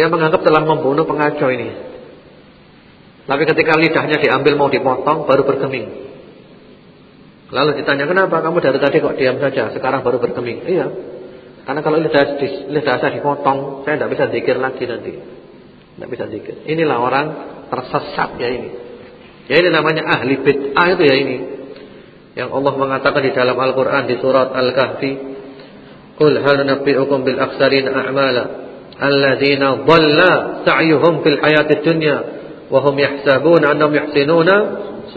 Dia menganggap telah membunuh pengacau ini. Tapi ketika lidahnya diambil mau dipotong baru bergeming. Lalu ditanya, "Kenapa kamu dari tadi kok diam saja, sekarang baru bergeming?" Iya. Karena kalau lidah lidah saya dipotong, saya tidak bisa zikir lagi nanti. Tidak bisa zikir. Inilah orang tersesat ya ini. Ya ini namanya ahli bid'ah itu ya ini. Yang Allah mengatakan di dalam Al-Qur'an di surat Al-Kahfi, "Qul hal nabiyukum bil akhsarin a'mala alladzina dhalla sa'yuhum fil hayatid dunya wa hum yahsabuna annahum yuhsinuna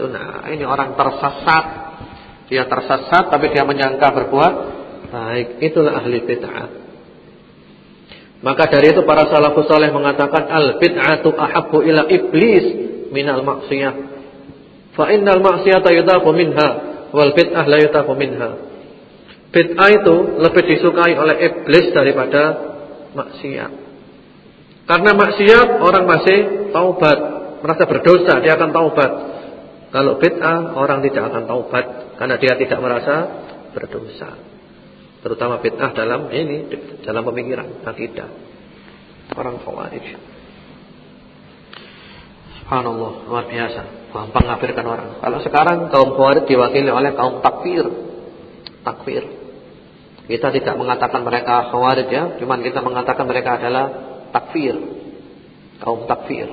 sun'a." Ini orang tersesat. Dia tersesat tapi dia menyangka berbuat baik. Itulah ahli bid'ah. Maka dari itu para salafus saleh mengatakan al bid'atu ahabbu ila iblis minal maksiyah. Fa innal maksiyata yudhafu minha wal bid'ah la yutafu minha. Bid'ah itu lebih disukai oleh iblis daripada maksiat. Karena maksiat orang masih taubat, merasa berdosa, dia akan taubat. Kalau bid'ah orang tidak akan taubat karena dia tidak merasa berdosa. Terutama bid'ah dalam ini dalam pemikiran akidah. Orang khawarij. Subhanallah, luar biasa gampang ngafirkan orang. Kalau sekarang kaum Khawarij diwakili oleh kaum takfir. Takfir. Kita tidak mengatakan mereka Khawarij ya, cuman kita mengatakan mereka adalah takfir. Kaum takfir.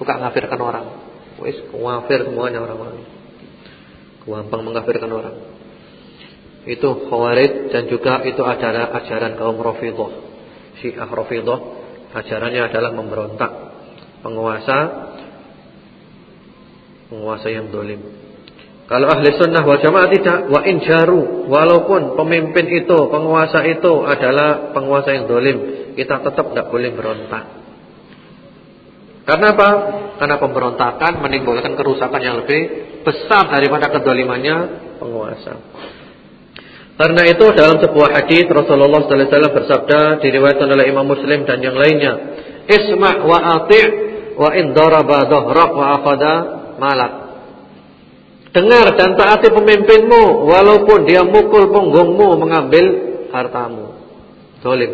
Suka ngafirkan orang. Wis ngafir semuanya orang-orang. Gampang mengafirkan orang. Itu Khawarij dan juga itu adalah ajaran kaum Rafidhah. Syiah Rafidhah ajarannya adalah memberontak penguasa penguasa yang dolim. Kalau ahli sunnah wal jamaah tidak, wa injaru, walaupun pemimpin itu, penguasa itu adalah penguasa yang dolim, kita tetap tidak boleh berontak. Karena apa? Karena pemberontakan menimbulkan kerusakan yang lebih besar daripada kedolimannya penguasa. Karena itu dalam sebuah hadis Rasulullah sallallahu alaihi wasallam bersabda diriwayatkan oleh Imam Muslim dan yang lainnya, "Isma' wa ati' wa in daraba dhahrak wa akhadha malak. Dengar dan taati pemimpinmu walaupun dia mukul punggungmu mengambil hartamu. Dolim.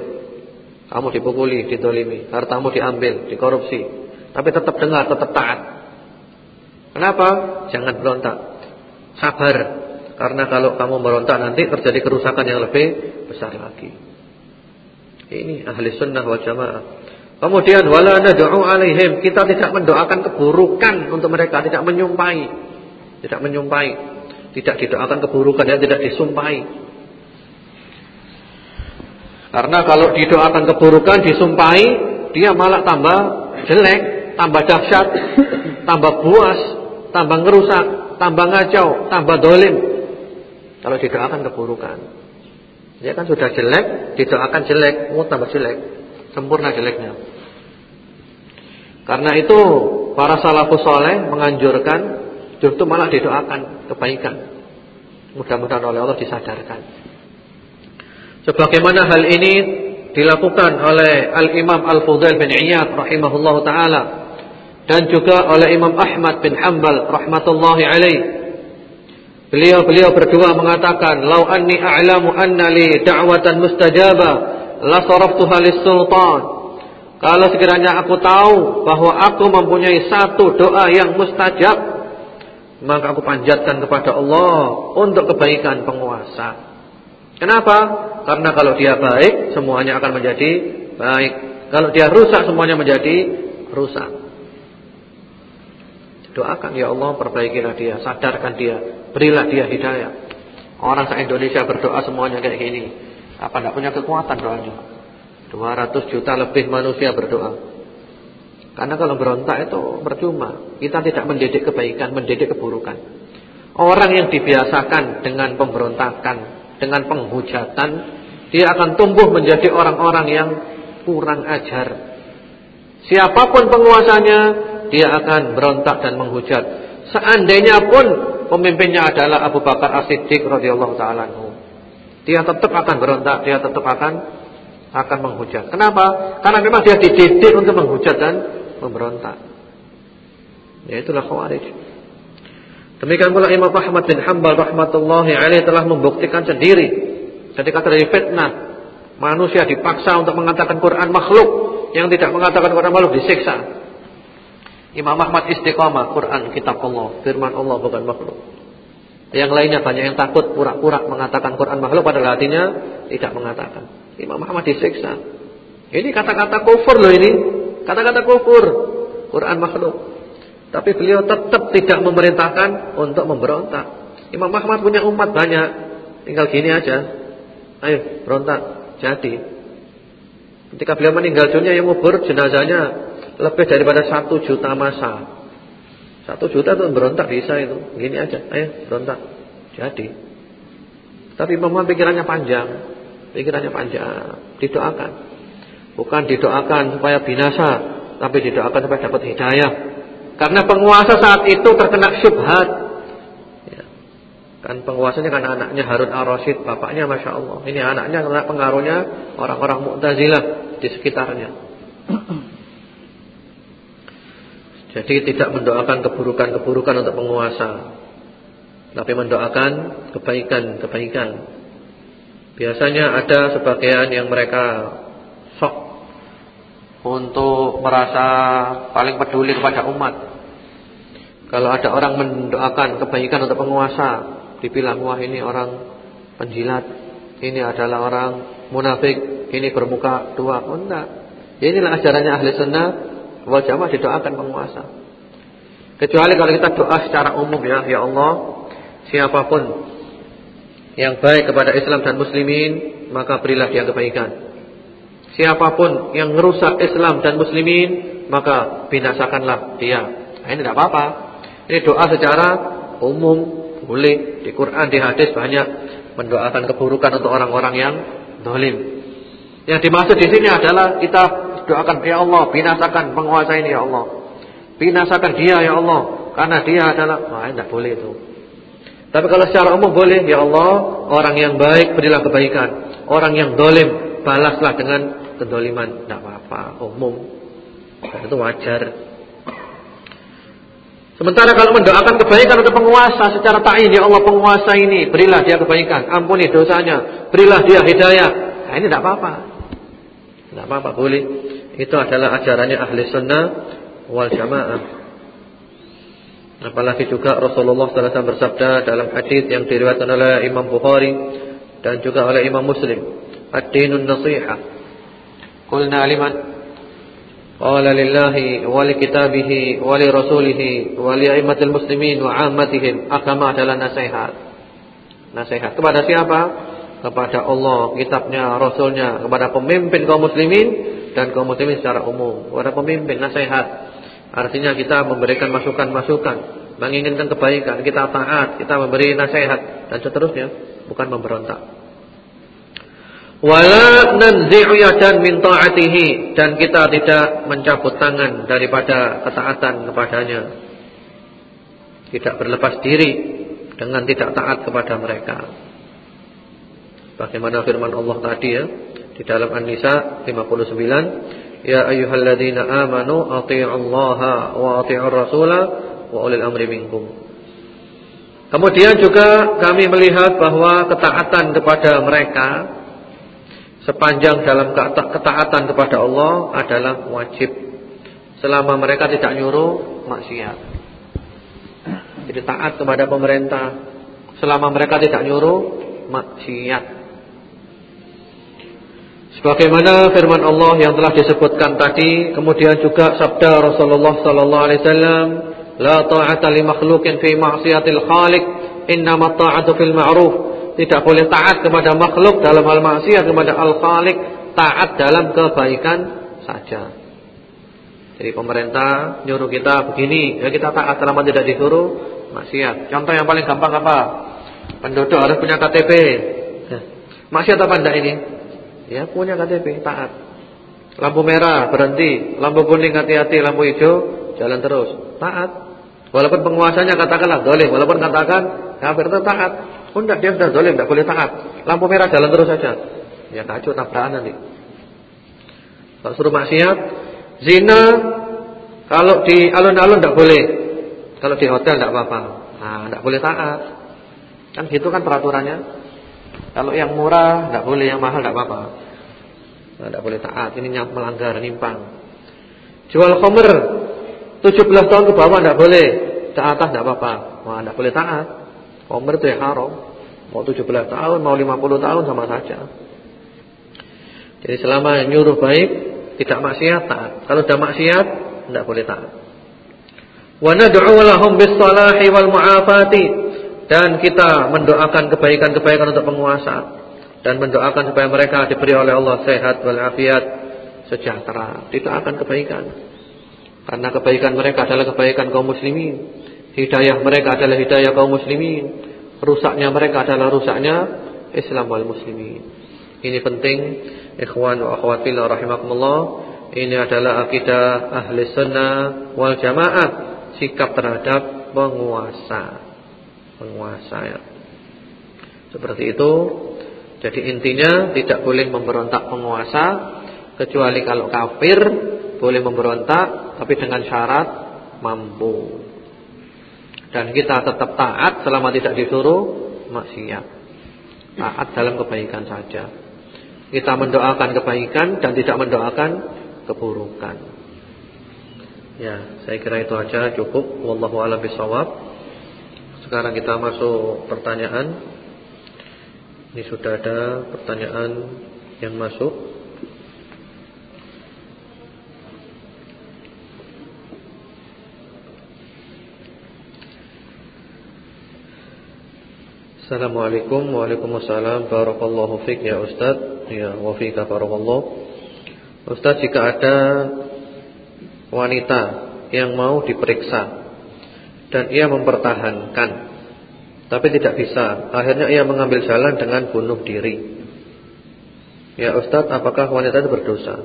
Kamu dipukuli, didolimi, hartamu diambil, dikorupsi. Tapi tetap dengar, tetap taat. Kenapa? Jangan berontak. Sabar. Karena kalau kamu berontak nanti terjadi kerusakan yang lebih besar lagi. Ini ahli sunnah wal jamaah. Kemudian wala nad'u alaihim, kita tidak mendoakan keburukan untuk mereka, tidak menyumpai. Tidak menyumpai. Tidak didoakan keburukan dan tidak disumpahi. Karena kalau didoakan keburukan, disumpahi, dia malah tambah jelek, tambah dahsyat, tambah buas, tambah ngerusak, tambah ngacau, tambah dolim. Kalau didoakan keburukan. Dia kan sudah jelek, didoakan jelek, mau tambah jelek. Sempurna jeleknya. Karena itu para salafus soleh menganjurkan justru malah didoakan kebaikan. Mudah-mudahan oleh Allah disadarkan. Sebagaimana hal ini dilakukan oleh Al-Imam Al-Fudail bin Iyad rahimahullah taala dan juga oleh Imam Ahmad bin Hanbal rahmatullahi alaih. Beliau-beliau berdua mengatakan, "Lau anni a'lamu anna li da'watan mustajabah la saraftuha sultan. Kalau sekiranya aku tahu bahwa aku mempunyai satu doa yang mustajab, maka aku panjatkan kepada Allah untuk kebaikan penguasa. Kenapa? Karena kalau dia baik, semuanya akan menjadi baik. Kalau dia rusak, semuanya menjadi rusak. Doakan ya Allah perbaikilah dia, sadarkan dia, berilah dia hidayah. Orang se-Indonesia berdoa semuanya kayak gini. Apa enggak punya kekuatan doanya? 200 juta lebih manusia berdoa. Karena kalau berontak itu percuma. Kita tidak mendidik kebaikan, mendidik keburukan. Orang yang dibiasakan dengan pemberontakan, dengan penghujatan, dia akan tumbuh menjadi orang-orang yang kurang ajar. Siapa pun penguasanya, dia akan berontak dan menghujat. Seandainya pun pemimpinnya adalah Abu Bakar As-Siddiq radhiyallahu taala Dia tetap akan berontak, dia tetap akan akan menghujat. Kenapa? Karena memang dia dididik untuk menghujat dan memberontak. Ya itulah khawarij. Demikian pula Imam Ahmad bin Hanbal rahmatullahi alaihi telah membuktikan sendiri ketika terjadi fitnah manusia dipaksa untuk mengatakan Quran makhluk yang tidak mengatakan Quran makhluk disiksa. Imam Ahmad istiqamah Quran kitab Allah, firman Allah bukan makhluk. Yang lainnya banyak yang takut pura-pura mengatakan Quran makhluk padahal hatinya tidak mengatakan. Imam Ahmad disiksa. Ini kata-kata kufur loh ini. Kata-kata kufur. Quran makhluk. Tapi beliau tetap tidak memerintahkan untuk memberontak. Imam Ahmad punya umat banyak. Tinggal gini aja. Ayo berontak. Jadi. Ketika beliau meninggal dunia yang ngubur jenazahnya lebih daripada satu juta masa. Satu juta tuh berontak bisa itu. Gini aja, ayo berontak. Jadi. Tapi memang pikirannya panjang. Pikirannya panjang. Didoakan. Bukan didoakan supaya binasa. Tapi didoakan supaya dapat hidayah. Karena penguasa saat itu terkena syubhat. Ya. Kan penguasanya kan anaknya Harun Ar-Rasyid. Bapaknya Masya Allah. Ini anaknya kena pengaruhnya orang-orang Mu'tazilah di sekitarnya. Jadi tidak mendoakan keburukan-keburukan untuk penguasa Tapi mendoakan kebaikan-kebaikan. Biasanya ada sebagian yang mereka Sok Untuk merasa paling peduli kepada umat. Kalau ada orang mendoakan kebaikan untuk penguasa Dibilang wah ini orang penjilat Ini adalah orang munafik Ini bermuka dua. Oh enggak. Inilah ajarannya ahli sunnah wal jamaah didoakan penguasa. Kecuali kalau kita doa secara umum ya, ya Allah, siapa pun yang baik kepada Islam dan muslimin, maka berilah dia kebaikan. Siapa pun yang merusak Islam dan muslimin, maka binasakanlah dia. Nah, ini tidak apa-apa. Ini doa secara umum, boleh di Quran, di hadis banyak mendoakan keburukan untuk orang-orang yang zalim. Yang dimaksud di sini adalah kita doakan ya Allah binasakan penguasa ini ya Allah. Binasakan dia ya Allah karena dia adalah wah tidak boleh itu. Tapi kalau secara umum boleh ya Allah, orang yang baik berilah kebaikan, orang yang dolim balaslah dengan kedoliman, tidak apa-apa, umum. Dan itu wajar. Sementara kalau mendoakan kebaikan untuk penguasa secara ta'in ya Allah penguasa ini berilah dia kebaikan, ampuni dosanya, berilah dia hidayah. Nah, ini tidak apa-apa. Tidak apa-apa, boleh. Itu adalah ajarannya ahli sunnah wal jamaah. Apalagi juga Rasulullah SAW bersabda dalam hadis yang diriwayatkan oleh Imam Bukhari dan juga oleh Imam Muslim, "Ad-dinun nasiha." Qulna liman? Qala lillahi wa li kitabihi wa li rasulihi wa li a'immatil muslimin wa 'ammatihim. Agama adalah nasihat. Nasihat kepada siapa? Kepada Allah, kitabnya, rasulnya, kepada pemimpin kaum muslimin dan kaum muslimin secara umum, kepada pemimpin nasihat. Artinya kita memberikan masukan-masukan, menginginkan kebaikan, kita taat, kita memberi nasihat dan seterusnya, bukan memberontak. Wala nanzi'u yadan min ta'atihi dan kita tidak mencabut tangan daripada ketaatan kepadanya. Tidak berlepas diri dengan tidak taat kepada mereka. Bagaimana firman Allah tadi ya, di dalam An-Nisa 59, "Ya ayyuhalladzina amanu athi'ullaha wa athi'ur rasula wa ulil amri minkum." Kemudian juga kami melihat bahwa ketaatan kepada mereka sepanjang dalam ketaatan kepada Allah adalah wajib selama mereka tidak nyuruh maksiat. Jadi taat kepada pemerintah selama mereka tidak nyuruh maksiat. Sebagaimana firman Allah yang telah disebutkan tadi, kemudian juga sabda Rasulullah sallallahu alaihi wasallam, La ta'ata li makhluqin fi ma'siyatil khaliq, innama ta'atu fil ma'ruf. Tidak boleh taat kepada makhluk dalam hal maksiat kepada al-khaliq, taat dalam kebaikan saja. Jadi pemerintah nyuruh kita begini, ya kita taat selama tidak disuruh maksiat. Contoh yang paling gampang apa? Penduduk harus punya KTP. Maksiat apa enggak ini? Ya punya KTP, taat. Lampu merah berhenti, lampu kuning hati-hati, lampu hijau jalan terus, taat. Walaupun penguasanya katakanlah dolim, walaupun katakan kafir itu taat. Oh enggak, dia sudah dolim, enggak boleh taat. Lampu merah jalan terus saja. Ya kacau tabrakan nanti. Kalau suruh maksiat, Zina kalau di alun-alun tidak boleh. Kalau di hotel tidak apa-apa. Nah, tidak boleh taat. Kan gitu kan peraturannya. Kalau yang murah tidak boleh, yang mahal tidak apa-apa. Nah, tidak boleh taat. Ini melanggar, nimpang. Jual khamr 17 tahun ke bawah tidak boleh. Ke atas tidak apa-apa. Wah, tidak boleh taat. Khamr itu ya haram. Mau 17 tahun, mau 50 tahun sama saja. Jadi selama nyuruh baik tidak maksiat taat. Kalau sudah maksiat tidak boleh taat. Wa nad'u lahum bis-salahi wal mu'afati dan kita mendoakan kebaikan-kebaikan untuk penguasa dan mendoakan supaya mereka diberi oleh Allah sehat wal afiat, sejahtera. Akan kebaikan. Karena kebaikan mereka adalah kebaikan kaum muslimin. Hidayah mereka adalah hidayah kaum muslimin. Rusaknya mereka adalah rusaknya Islam wal muslimin. Ini penting Ikhwan wa akhwat fillah rahimakumullah, ini adalah akidah ahli sunnah wal jamaah, sikap terhadap penguasa. Penguasa ya. Seperti itu. Jadi intinya tidak boleh memberontak penguasa kecuali kalau kafir boleh memberontak tapi dengan syarat mampu. Dan kita tetap taat selama tidak disuruh maksiat. Taat dalam kebaikan saja. Kita mendoakan kebaikan dan tidak mendoakan keburukan. Ya, saya kira itu aja cukup. Wallahu a'lam bishawab. Sekarang kita masuk pertanyaan. Ini sudah ada pertanyaan yang masuk. Assalamualaikum Waalaikumsalam Barakallahu fiqh ya Ustaz Ya, wa fika barakallah. Ustaz, jika ada wanita yang mau diperiksa dan ia mempertahankan tapi tidak bisa, akhirnya ia mengambil jalan dengan bunuh diri. Ya Ustaz, apakah wanita itu berdosa?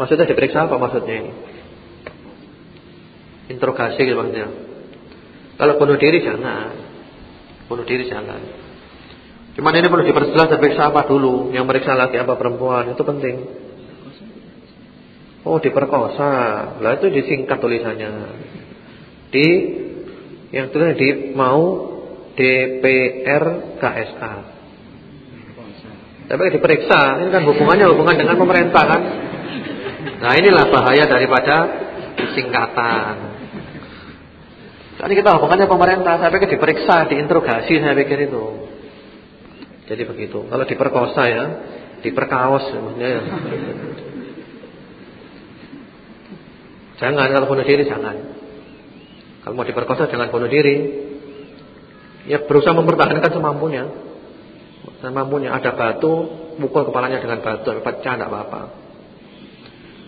Maksudnya diperiksa apa maksudnya ini? Interogasi gitu maksudnya. Kalau bunuh diri jangan. Bunuh diri jangan. Cuman ini perlu diperjelas diperiksa apa dulu Yang meriksa laki apa perempuan Itu penting Oh diperkosa Lah itu disingkat tulisannya Di Yang tulisnya di mau DPR KSK Tapi diperiksa Ini kan hubungannya hubungan dengan pemerintah kan Nah inilah bahaya daripada Singkatan Ini kita hubungannya pemerintah Saya pikir diperiksa, diinterogasi Saya pikir itu jadi begitu. Kalau diperkosa ya, diperkaos maksudnya ya. Jangan kalau bunuh diri jangan. Kalau mau diperkosa jangan bunuh diri. Ya berusaha mempertahankan semampunya. Semampunya ada batu, pukul kepalanya dengan batu, pecah tidak apa-apa.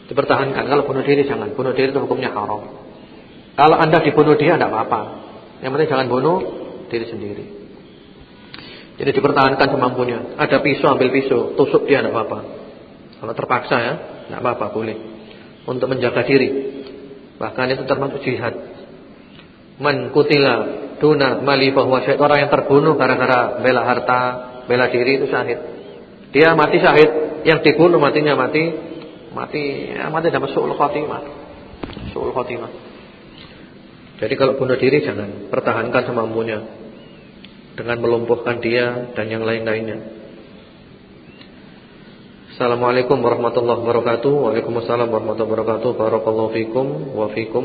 Dipertahankan. Kalau bunuh diri jangan. Bunuh diri itu hukumnya haram. Kalau Anda dibunuh dia tidak apa-apa. Yang penting jangan bunuh diri sendiri. Jadi dipertahankan semampunya. Ada pisau ambil pisau, tusuk dia tidak apa-apa. Kalau terpaksa ya, tidak apa-apa boleh. Untuk menjaga diri. Bahkan itu termasuk jihad. Man kutila duna mali bahwa syahid orang yang terbunuh gara-gara bela harta, bela diri itu syahid. Dia mati syahid, yang dibunuh matinya mati mati ya, mati dapat suul khatimah. Suul khatimah. Jadi kalau bunuh diri jangan, pertahankan semampunya dengan melumpuhkan dia dan yang lain-lainnya. Assalamualaikum warahmatullahi wabarakatuh. Waalaikumsalam warahmatullahi wabarakatuh. Barakallahu fikum wa fikum.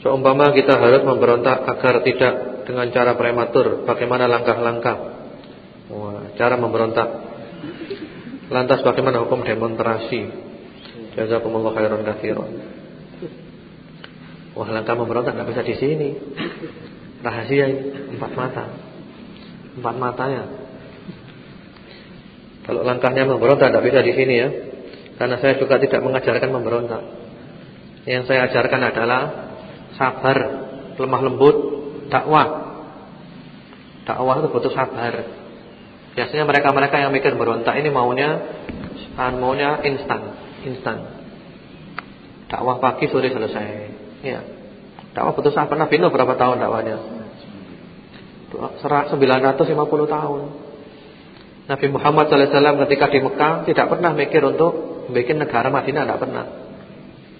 Seumpama kita harus memberontak agar tidak dengan cara prematur, bagaimana langkah-langkah? Cara memberontak. Lantas bagaimana hukum demonstrasi? Jazakumullah khairan katsiran. Wah, langkah memberontak nggak bisa di sini. Rahasia ini, empat mata. Empat matanya. Kalau langkahnya memberontak tidak bisa di sini ya. Karena saya juga tidak mengajarkan memberontak. Yang saya ajarkan adalah sabar, lemah lembut, dakwah. Dakwah itu butuh sabar. Biasanya mereka-mereka yang mikir berontak ini maunya maunya instan, instan. Dakwah pagi sore selesai. Ya. Dakwah butuh sabar. Nabi Nuh berapa tahun dakwahnya? 950 tahun. Nabi Muhammad SAW ketika di Mekah tidak pernah mikir untuk bikin negara Madinah, tidak pernah.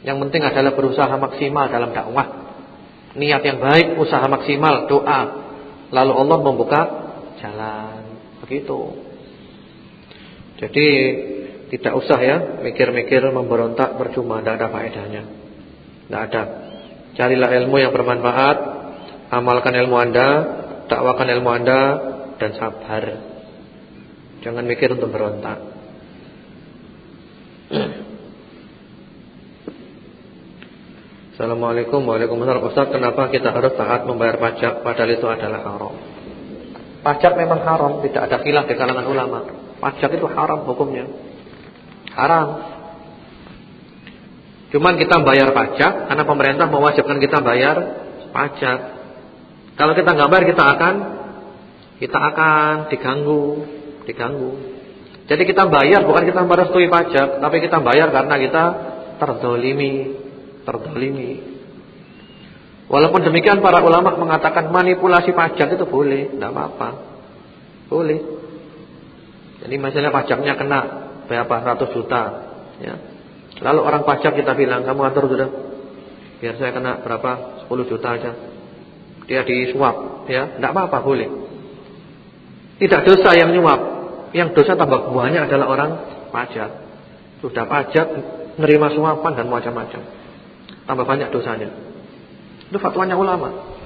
Yang penting adalah berusaha maksimal dalam dakwah. Niat yang baik, usaha maksimal, doa. Lalu Allah membuka jalan. Begitu. Jadi tidak usah ya mikir-mikir memberontak percuma, tidak ada faedahnya. Tidak ada. Carilah ilmu yang bermanfaat, amalkan ilmu Anda, dakwakan ilmu Anda dan sabar. Jangan mikir untuk berontak. Assalamualaikum Waalaikumsalam Ustaz kenapa kita harus taat membayar pajak? Padahal itu adalah haram. Pajak memang haram Tidak ada khilaf di kalangan ulama. Pajak itu haram hukumnya. Haram. Cuman kita bayar pajak Karena pemerintah mewajibkan kita bayar pajak. Kalau kita nggak bayar kita akan Kita akan diganggu Diganggu. Jadi kita bayar bukan kita merestui pajak Tapi kita bayar karena kita terdolimi terzalimi. Walaupun demikian para ulama mengatakan manipulasi pajak itu boleh, tidak apa-apa. Boleh. Jadi misalnya pajaknya kena berapa ratus juta, ya. Lalu orang pajak kita bilang, kamu atur sudah, biar saya kena berapa 10 juta aja. Dia disuap, ya, tidak apa-apa, boleh. Tidak dosa yang nyuap, yang dosa tambah banyak adalah orang pajak. Sudah pajak, nerima suapan dan macam-macam tambah banyak dosanya. Itu fatwanya ulama.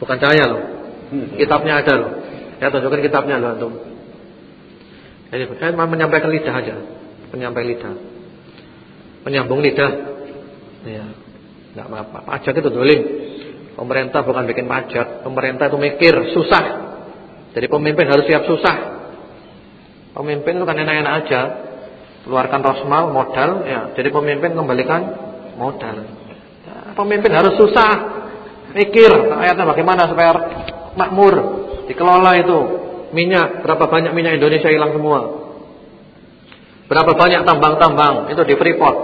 Bukan saya loh. Kitabnya ada loh. Saya tunjukkan kitabnya loh antum. Jadi saya menyampaikan lidah aja, menyampaikan lidah. Menyambung lidah. Ya. Enggak apa-apa. Pajak itu dolim. Pemerintah bukan bikin pajak, pemerintah itu mikir, susah. Jadi pemimpin harus siap susah. Pemimpin itu kan enak-enak aja. Keluarkan rosmal, modal, ya. Jadi pemimpin kembalikan modal. Pemimpin harus susah, mikir ayatnya bagaimana supaya makmur, dikelola itu. Minyak, berapa banyak minyak Indonesia hilang semua. Berapa banyak tambang-tambang itu di Freeport.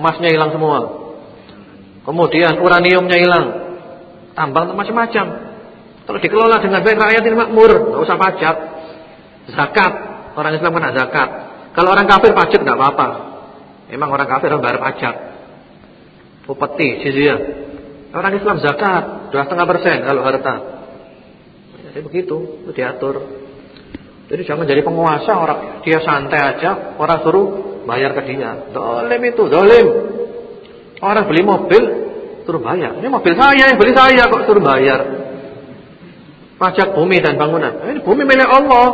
Emasnya hilang semua. Kemudian uraniumnya hilang. Tambang macam-macam. Kalau dikelola dengan baik rakyat ini makmur, enggak usah pajak. Zakat, orang Islam kena zakat. Kalau orang kafir pajak enggak apa-apa. Memang orang kafir harus bayar pajak upeti jizyah. Orang Islam zakat dua setengah persen kalau harta. Jadi begitu, itu diatur. Jadi jangan jadi penguasa orang dia santai aja, orang suruh bayar ke dia. Dolim itu, dolim. Orang beli mobil suruh bayar. Ini mobil saya, yang beli saya kok suruh bayar. Pajak bumi dan bangunan. Ini bumi milik Allah.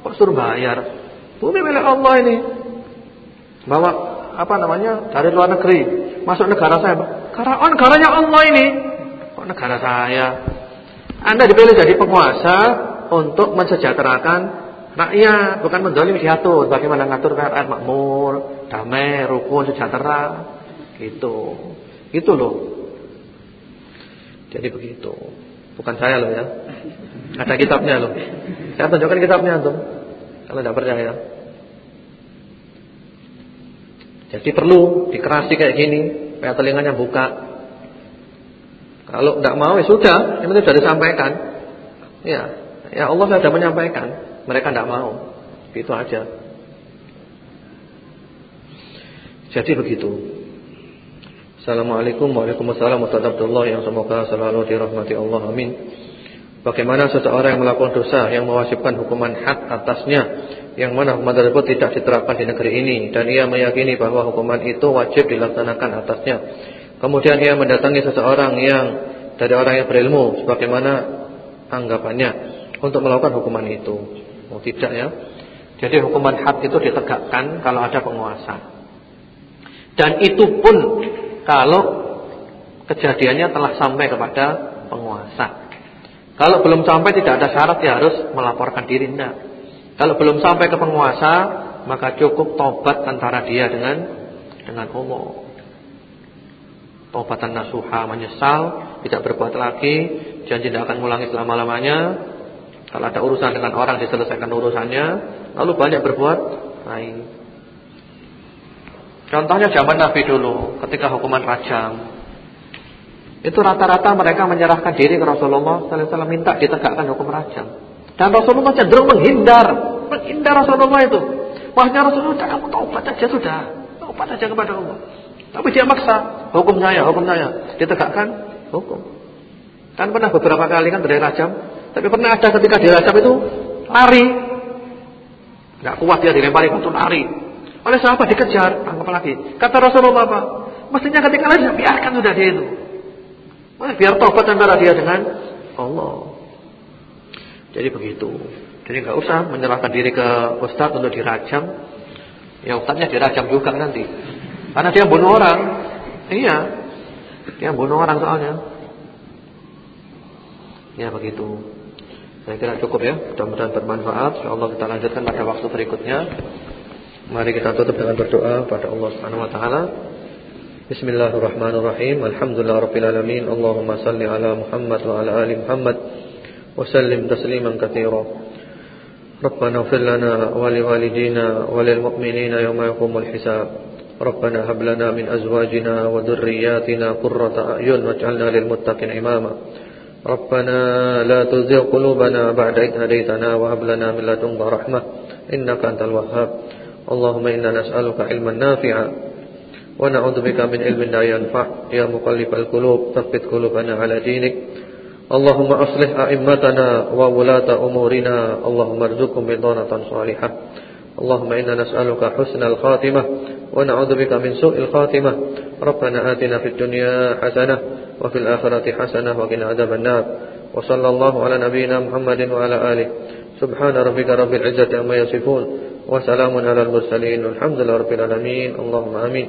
Kok suruh bayar? Bumi milik Allah ini. Bawa apa namanya? Dari luar negeri masuk negara saya. Karena oh, negaranya Allah ini. Kok negara saya? Anda dipilih jadi penguasa untuk mensejahterakan rakyat, bukan mendolim diatur. Bagaimana ngatur rakyat makmur, damai, rukun, sejahtera. Gitu. Gitu loh. Jadi begitu. Bukan saya loh ya. Ada kitabnya loh. Saya tunjukkan kitabnya tuh. Kalau tidak percaya. Jadi perlu dikerasi kayak gini, supaya telinganya buka. Kalau tidak mau ya sudah, yang penting sudah disampaikan. Ya, ya Allah sudah menyampaikan, mereka tidak mau. Itu aja. Jadi begitu. Assalamualaikum Ustaz Abdullah yang semoga selalu dirahmati Allah Amin Bagaimana seseorang yang melakukan dosa Yang mewajibkan hukuman hak atasnya yang mana hukuman tersebut tidak diterapkan di negeri ini dan ia meyakini bahwa hukuman itu wajib dilaksanakan atasnya. Kemudian ia mendatangi seseorang yang dari orang yang berilmu sebagaimana anggapannya untuk melakukan hukuman itu. Oh tidak ya. Jadi hukuman had itu ditegakkan kalau ada penguasa. Dan itu pun kalau kejadiannya telah sampai kepada penguasa. Kalau belum sampai tidak ada syarat dia harus melaporkan diri enggak. Kalau belum sampai ke penguasa, maka cukup tobat antara dia dengan dengan Allah. Tobatan nasuha menyesal, tidak berbuat lagi, janji tidak akan mengulangi selama-lamanya. Kalau ada urusan dengan orang diselesaikan urusannya, lalu banyak berbuat baik. Contohnya zaman Nabi dulu, ketika hukuman rajam. Itu rata-rata mereka menyerahkan diri ke Rasulullah wasallam minta ditegakkan hukum rajam. Dan Rasulullah cenderung menghindar, menghindar Rasulullah itu. Wahnya Rasulullah, kamu taubat saja sudah. Taubat saja kepada Allah. Tapi dia maksa, hukum saya, hukum saya. Ditegakkan hukum. Kan pernah beberapa kali kan dari rajam, tapi pernah ada ketika di rajam itu lari. Enggak kuat dia dilempari batu lari. Oleh sahabat dikejar, anggap lagi. Kata Rasulullah apa? Mestinya ketika lari biarkan sudah dia itu. biar tobat antara dia dengan Allah. Jadi begitu. Jadi enggak usah menyerahkan diri ke ustaz untuk dirajam. Ya ustaznya dirajam juga nanti. Karena dia bunuh orang. Iya. Dia bunuh orang soalnya. Ya begitu. Saya kira cukup ya. Mudah-mudahan bermanfaat. Insyaallah kita lanjutkan pada waktu berikutnya. Mari kita tutup dengan berdoa pada Allah Subhanahu wa taala. Bismillahirrahmanirrahim. Alhamdulillahirabbil alamin. Allahumma salli ala Muhammad wa ala ali Muhammad sallim tasliman katsiran. ربنا اغفر لنا ولوالدينا وللمؤمنين يوم يقوم الحساب. ربنا هب لنا من أزواجنا وذرياتنا قرة أعين واجعلنا للمتقين إماما. ربنا لا تزغ قلوبنا بعد إذ هديتنا وهب لنا من لدنك رحمة إنك أنت الوهاب. اللهم إنا نسألك علما نافعا. ونعوذ بك من علم لا ينفع. يا مقلب القلوب ثبت قلوبنا على دينك. اللهم أصلح أئمتنا وولاة أمورنا. اللهم ارزقهم بضانة صالحة. اللهم إنا نسألك حسن الخاتمة ونعوذ بك من سوء الخاتمة. ربنا آتنا في الدنيا حسنة وفي الآخرة حسنة وقنا عذاب النار. وصلى الله على نبينا محمد وعلى آله. سبحان ربك رب العزة عما يصفون وسلام على المرسلين والحمد لله رب العالمين. اللهم آمين.